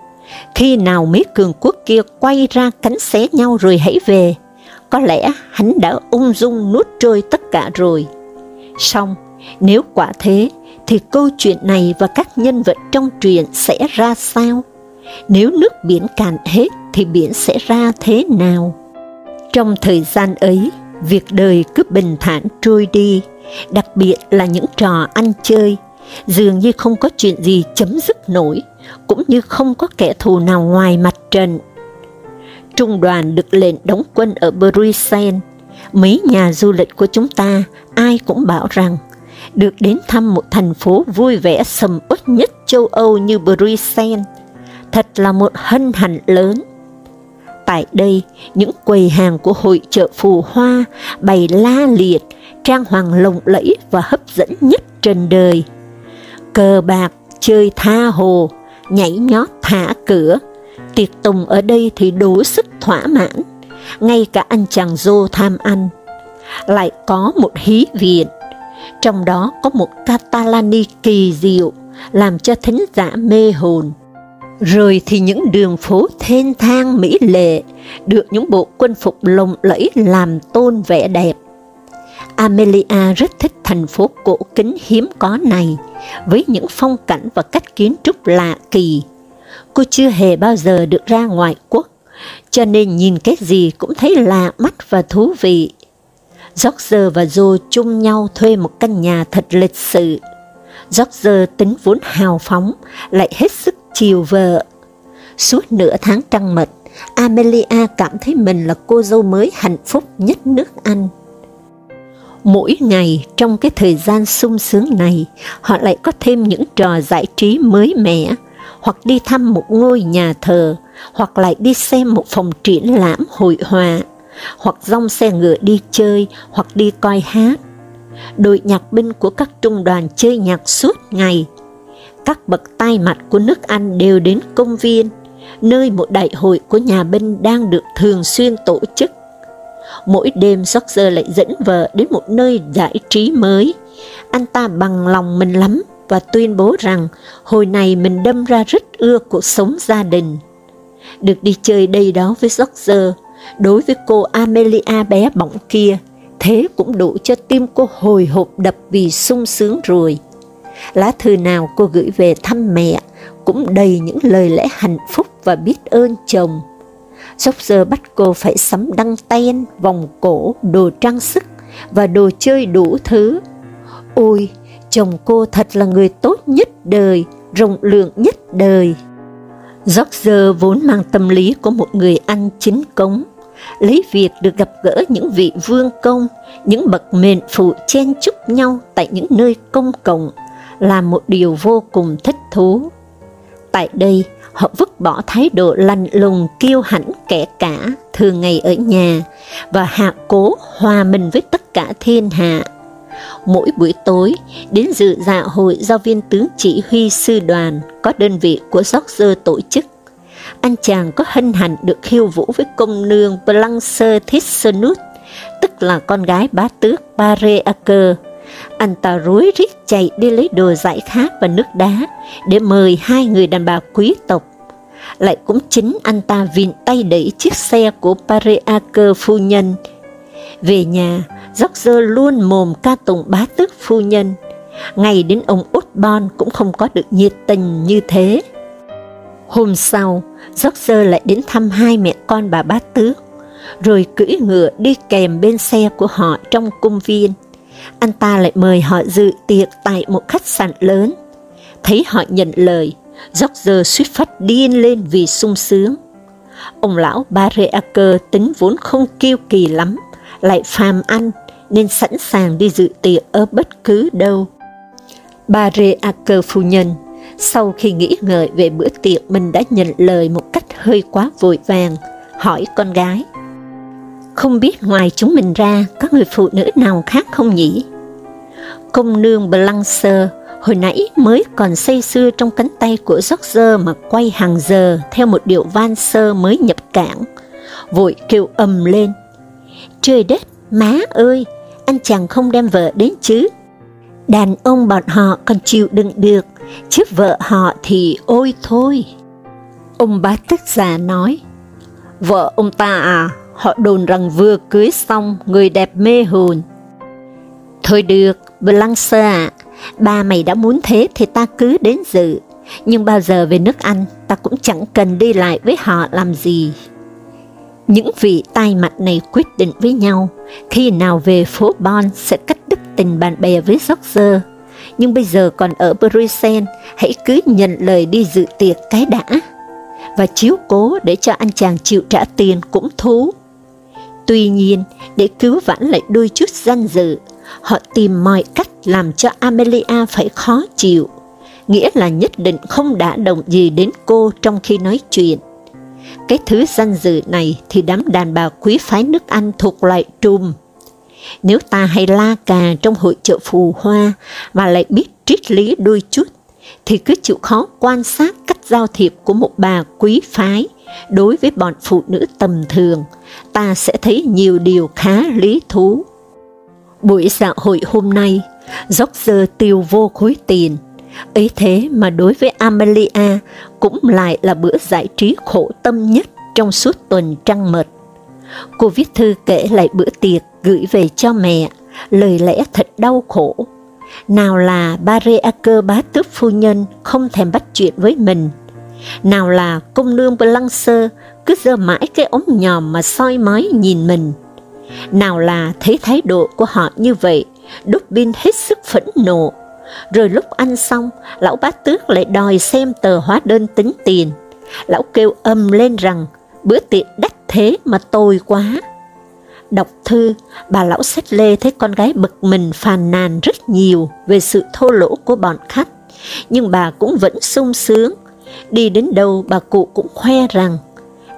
khi nào mấy cường quốc kia quay ra cánh xé nhau rồi hãy về, có lẽ hắn đã ung dung nuốt trôi tất cả rồi. Xong, nếu quả thế, thì câu chuyện này và các nhân vật trong truyện sẽ ra sao? Nếu nước biển cạn hết thì biển sẽ ra thế nào? Trong thời gian ấy, việc đời cứ bình thản trôi đi, đặc biệt là những trò ăn chơi, dường như không có chuyện gì chấm dứt nổi, cũng như không có kẻ thù nào ngoài mặt trận. Trung đoàn được lệnh đóng quân ở Bruxelles, mấy nhà du lịch của chúng ta ai cũng bảo rằng được đến thăm một thành phố vui vẻ sầm uất nhất châu Âu như Bruxelles, thật là một hân hạnh lớn. Tại đây, những quầy hàng của hội chợ phù hoa bày la liệt, trang hoàng lộng lẫy và hấp dẫn nhất trên đời. Cờ bạc, chơi tha hồ, nhảy nhót thả cửa, tiệc tùng ở đây thì đủ sức thỏa mãn, ngay cả anh chàng dô tham ăn. Lại có một hí viện, trong đó có một Catalani kỳ diệu, làm cho thính giả mê hồn rồi thì những đường phố thênh thang mỹ lệ, được những bộ quân phục lộng lẫy làm tôn vẻ đẹp. Amelia rất thích thành phố cổ kính hiếm có này, với những phong cảnh và cách kiến trúc lạ kỳ. Cô chưa hề bao giờ được ra ngoại quốc, cho nên nhìn cái gì cũng thấy lạ mắt và thú vị. George và Joe chung nhau thuê một căn nhà thật lịch sự. George tính vốn hào phóng, lại hết sức chiều vợ. Suốt nửa tháng trăng mật, Amelia cảm thấy mình là cô dâu mới hạnh phúc nhất nước Anh. Mỗi ngày trong cái thời gian sung sướng này, họ lại có thêm những trò giải trí mới mẻ, hoặc đi thăm một ngôi nhà thờ, hoặc lại đi xem một phòng triển lãm hội họa, hoặc rong xe ngựa đi chơi, hoặc đi coi hát. Đội nhạc binh của các trung đoàn chơi nhạc suốt ngày. Các bậc tai mặt của nước Anh đều đến công viên, nơi một đại hội của nhà binh đang được thường xuyên tổ chức. Mỗi đêm George lại dẫn vợ đến một nơi giải trí mới. Anh ta bằng lòng mình lắm và tuyên bố rằng hồi này mình đâm ra rất ưa cuộc sống gia đình. Được đi chơi đây đó với George, đối với cô Amelia bé bỏng kia, thế cũng đủ cho tim cô hồi hộp đập vì sung sướng rồi. Lá thư nào cô gửi về thăm mẹ cũng đầy những lời lẽ hạnh phúc và biết ơn chồng. George bắt cô phải sắm đăng ten, vòng cổ, đồ trang sức và đồ chơi đủ thứ. Ôi, chồng cô thật là người tốt nhất đời, rộng lượng nhất đời. George vốn mang tâm lý của một người ăn chính cống, lấy việc được gặp gỡ những vị vương công, những bậc mệnh phụ chen chúc nhau tại những nơi công cộng là một điều vô cùng thích thú. Tại đây, họ vứt bỏ thái độ lạnh lùng kiêu hãnh kẻ cả thường ngày ở nhà và hạ cố hòa mình với tất cả thiên hạ. Mỗi buổi tối, đến dự dạ hội do viên tướng chỉ huy sư đoàn có đơn vị của George tổ chức. Anh chàng có hân hạnh được khiêu vũ với công nương Blanche Thisonus, tức là con gái bá tước Pareaker, anh ta rối rít chạy đi lấy đồ giải khát và nước đá để mời hai người đàn bà quý tộc. Lại cũng chính anh ta vịn tay đẩy chiếc xe của Pareaker phu nhân. Về nhà, George luôn mồm ca tụng bá tước phu nhân. Ngày đến ông Osborne cũng không có được nhiệt tình như thế. Hôm sau, George lại đến thăm hai mẹ con bà bá tước, rồi cưỡi ngựa đi kèm bên xe của họ trong cung viên anh ta lại mời họ dự tiệc tại một khách sạn lớn. Thấy họ nhận lời, George suýt phát điên lên vì sung sướng. Ông lão Barreaker tính vốn không kiêu kỳ lắm, lại phàm ăn, nên sẵn sàng đi dự tiệc ở bất cứ đâu. bà Reafer phu nhân, sau khi nghĩ ngợi về bữa tiệc mình đã nhận lời một cách hơi quá vội vàng, hỏi con gái. Không biết ngoài chúng mình ra, có người phụ nữ nào khác không nhỉ? Công nương Blancer hồi nãy mới còn say sưa trong cánh tay của George mà quay hàng giờ theo một điệu van sơ mới nhập cảng, vội kêu ầm lên. Trời đất, má ơi, anh chàng không đem vợ đến chứ? Đàn ông bọn họ còn chịu đựng được, chứ vợ họ thì ôi thôi. Ông bá tức già nói, vợ ông ta à, họ đồn rằng vừa cưới xong người đẹp mê hồn. Thôi được, Blanca ạ, à, ba mày đã muốn thế thì ta cứ đến dự, nhưng bao giờ về nước Anh ta cũng chẳng cần đi lại với họ làm gì. Những vị tai mặt này quyết định với nhau, khi nào về phố Bon sẽ cắt đứt tình bạn bè với George, nhưng bây giờ còn ở Bruxelles, hãy cứ nhận lời đi dự tiệc cái đã, và chiếu cố để cho anh chàng chịu trả tiền cũng thú. Tuy nhiên, để cứu vãn lại đôi chút danh dự, họ tìm mọi cách làm cho Amelia phải khó chịu, nghĩa là nhất định không đã động gì đến cô trong khi nói chuyện. Cái thứ danh dự này thì đám đàn bà quý phái nước Anh thuộc loại trùm. Nếu ta hay la cà trong hội chợ phù hoa và lại biết triết lý đôi chút, thì cứ chịu khó quan sát cách giao thiệp của một bà quý phái đối với bọn phụ nữ tầm thường, ta sẽ thấy nhiều điều khá lý thú. Buổi dạ hội hôm nay, George tiêu vô khối tiền, ấy thế mà đối với Amelia cũng lại là bữa giải trí khổ tâm nhất trong suốt tuần trăng mật. Cô viết thư kể lại bữa tiệc gửi về cho mẹ, lời lẽ thật đau khổ. Nào là Bareaker bá tước phu nhân không thèm bắt chuyện với mình, nào là công nương Blancer cứ giơ mãi cái ống nhòm mà soi mói nhìn mình. Nào là thấy thái độ của họ như vậy, Dubin hết sức phẫn nộ. Rồi lúc ăn xong, lão bá tước lại đòi xem tờ hóa đơn tính tiền. Lão kêu âm lên rằng, bữa tiệc đắt thế mà tồi quá. Đọc thư, bà lão sách lê thấy con gái bực mình phàn nàn rất nhiều về sự thô lỗ của bọn khách, nhưng bà cũng vẫn sung sướng. Đi đến đâu bà cụ cũng khoe rằng,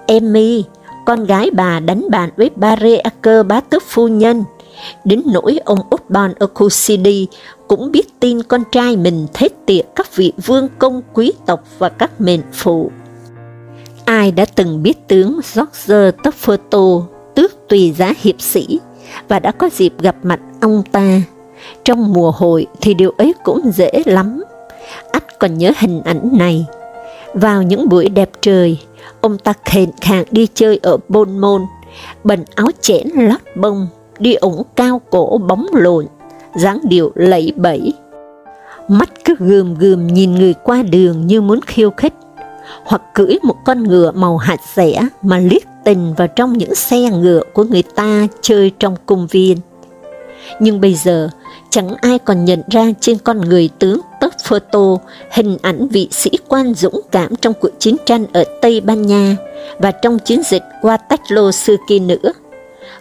Emmy, con gái bà đánh bạn với Bareaker bá tước phu nhân. Đến nỗi ông Osborn ở cũng biết tin con trai mình thế tiệc các vị vương công quý tộc và các mệnh phụ. Ai đã từng biết tướng George Toffoto, tước tùy giá hiệp sĩ, và đã có dịp gặp mặt ông ta. Trong mùa hội thì điều ấy cũng dễ lắm. Ách còn nhớ hình ảnh này. Vào những buổi đẹp trời, ông ta khền khàng đi chơi ở Bôn Môn, bần áo chẽn lót bông, đi ủng cao cổ bóng lộn, dáng điệu lẫy bẫy. Mắt cứ gườm gườm nhìn người qua đường như muốn khiêu khích, hoặc cưỡi một con ngựa màu hạt rẻ mà liếc tình vào trong những xe ngựa của người ta chơi trong công viên. Nhưng bây giờ, chẳng ai còn nhận ra trên con người tướng tớp photo hình ảnh vị sĩ quan dũng cảm trong cuộc chiến tranh ở Tây Ban Nha và trong chiến dịch qua Tách-lô xưa kia nữa.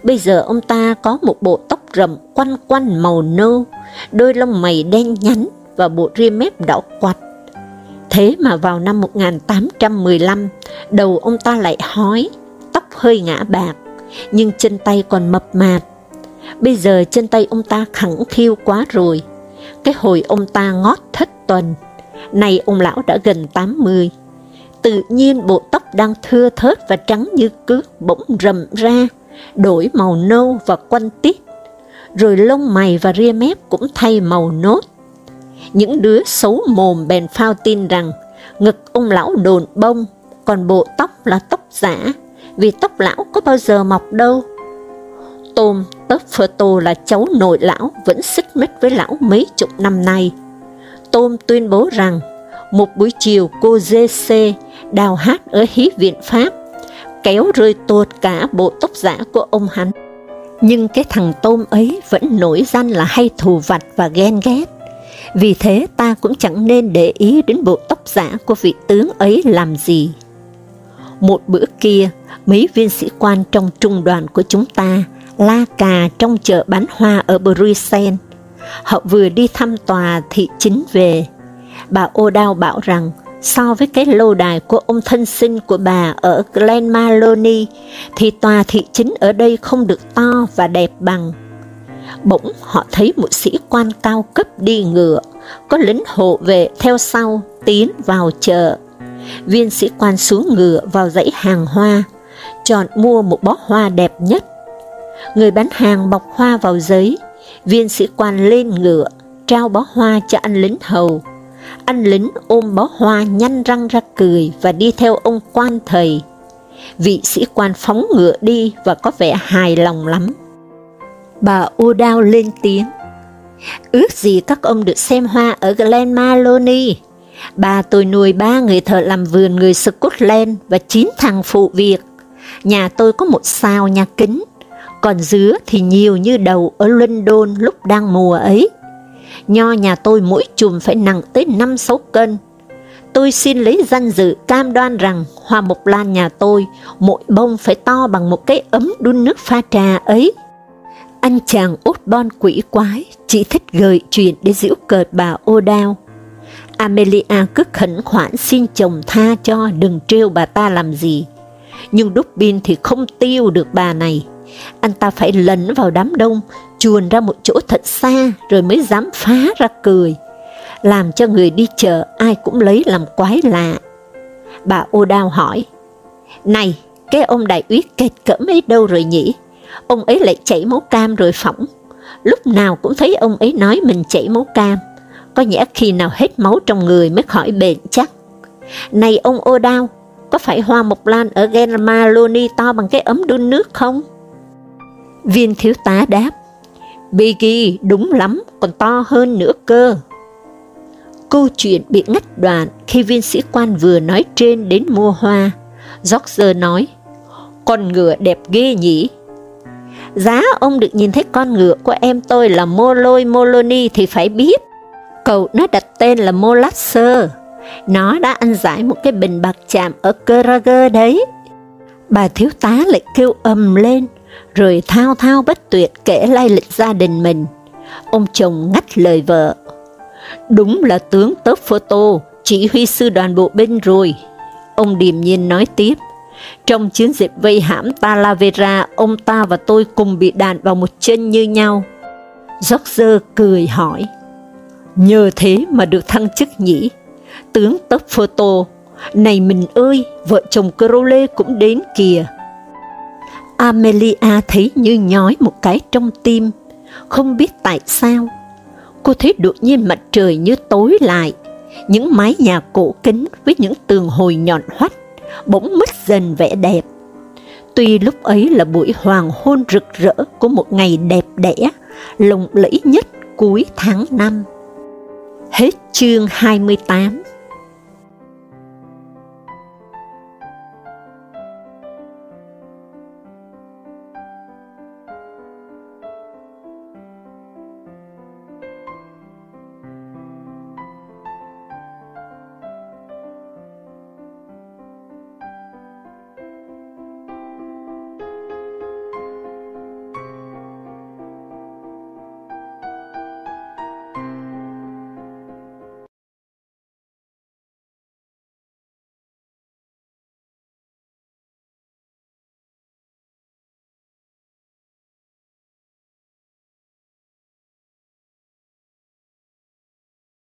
Bây giờ ông ta có một bộ tóc rậm quanh quanh màu nâu, đôi lông mày đen nhánh và bộ ria mép đỏ quạch. Thế mà vào năm 1815, đầu ông ta lại hói, tóc hơi ngã bạc, nhưng chân tay còn mập mạp. Bây giờ chân tay ông ta khẳng khiu quá rồi. Cái hồi ông ta ngót thất tuần, nay ông lão đã gần 80. Tự nhiên bộ tóc đang thưa thớt và trắng như cước bỗng rầm ra, đổi màu nâu và quanh tít, rồi lông mày và ria mép cũng thay màu nốt. Những đứa xấu mồm bèn phao tin rằng ngực ông lão đồn bông, còn bộ tóc là tóc giả, vì tóc lão có bao giờ mọc đâu. Tôm tớp phơ tô là cháu nội lão vẫn xích mích với lão mấy chục năm nay. Tôm tuyên bố rằng một buổi chiều cô GC đào hát ở hí viện Pháp kéo rơi tuột cả bộ tóc giả của ông hắn. Nhưng cái thằng tôm ấy vẫn nổi danh là hay thù vặt và ghen ghét. Vì thế ta cũng chẳng nên để ý đến bộ tóc giả của vị tướng ấy làm gì. Một bữa kia, mấy viên sĩ quan trong trung đoàn của chúng ta la cà trong chợ bán hoa ở Bruxelles. Họ vừa đi thăm tòa thị chính về. Bà O'Dowd bảo rằng so với cái lâu đài của ông thân sinh của bà ở Glen Maloney, thì tòa thị chính ở đây không được to và đẹp bằng. Bỗng họ thấy một sĩ quan cao cấp đi ngựa, có lính hộ vệ theo sau, tiến vào chợ. Viên sĩ quan xuống ngựa vào dãy hàng hoa, chọn mua một bó hoa đẹp nhất. Người bán hàng bọc hoa vào giấy, viên sĩ quan lên ngựa, trao bó hoa cho anh lính hầu anh lính ôm bó hoa nhăn răng ra cười và đi theo ông quan thầy. Vị sĩ quan phóng ngựa đi và có vẻ hài lòng lắm. Bà O'Dowd lên tiếng. Ước gì các ông được xem hoa ở Glen Maloney. Bà tôi nuôi ba người thợ làm vườn người Scotland và chín thằng phụ việc. Nhà tôi có một sao nhà kính, còn dứa thì nhiều như đầu ở London lúc đang mùa ấy nho nhà tôi mỗi chùm phải nặng tới 5-6 cân. Tôi xin lấy danh dự cam đoan rằng hoa mộc lan nhà tôi mỗi bông phải to bằng một cái ấm đun nước pha trà ấy. Anh chàng út bon quỷ quái, chỉ thích gợi chuyện để giễu cợt bà ô đao. Amelia cứ khẩn khoản xin chồng tha cho đừng trêu bà ta làm gì. Nhưng Dubin thì không tiêu được bà này. Anh ta phải lấn vào đám đông, chuồn ra một chỗ thật xa rồi mới dám phá ra cười, làm cho người đi chợ ai cũng lấy làm quái lạ. Bà ô đao hỏi, Này, cái ông đại úy kẹt cỡ mấy đâu rồi nhỉ? Ông ấy lại chảy máu cam rồi phỏng. Lúc nào cũng thấy ông ấy nói mình chảy máu cam. Có nhẽ khi nào hết máu trong người mới khỏi bệnh chắc. Này ông ô đao, có phải hoa mộc lan ở Germaloni to bằng cái ấm đun nước không? Viên thiếu tá đáp, Biggie đúng lắm, còn to hơn nữa cơ. Câu chuyện bị ngắt đoạn khi viên sĩ quan vừa nói trên đến mua hoa. George nói, con ngựa đẹp ghê nhỉ? Giá ông được nhìn thấy con ngựa của em tôi là Moloi Moloni thì phải biết. Cậu nó đặt tên là Molasser. Nó đã ăn giải một cái bình bạc chạm ở Kerager đấy. Bà thiếu tá lại kêu ầm lên, rồi thao thao bất tuyệt kể lai lịch gia đình mình. Ông chồng ngắt lời vợ. Đúng là tướng tớp photo, chỉ huy sư đoàn bộ binh rồi. Ông điềm nhiên nói tiếp. Trong chiến dịch vây hãm Talavera, ông ta và tôi cùng bị đạn vào một chân như nhau. George cười hỏi, nhờ thế mà được thăng chức nhỉ? Tướng tớp photo, này mình ơi, vợ chồng Crowley cũng đến kìa. Amelia thấy như nhói một cái trong tim, không biết tại sao. Cô thấy đột nhiên mặt trời như tối lại, những mái nhà cổ kính với những tường hồi nhọn hoắt bỗng mất dần vẻ đẹp. Tuy lúc ấy là buổi hoàng hôn rực rỡ của một ngày đẹp đẽ, lộng lẫy nhất cuối tháng năm. Hết chương 28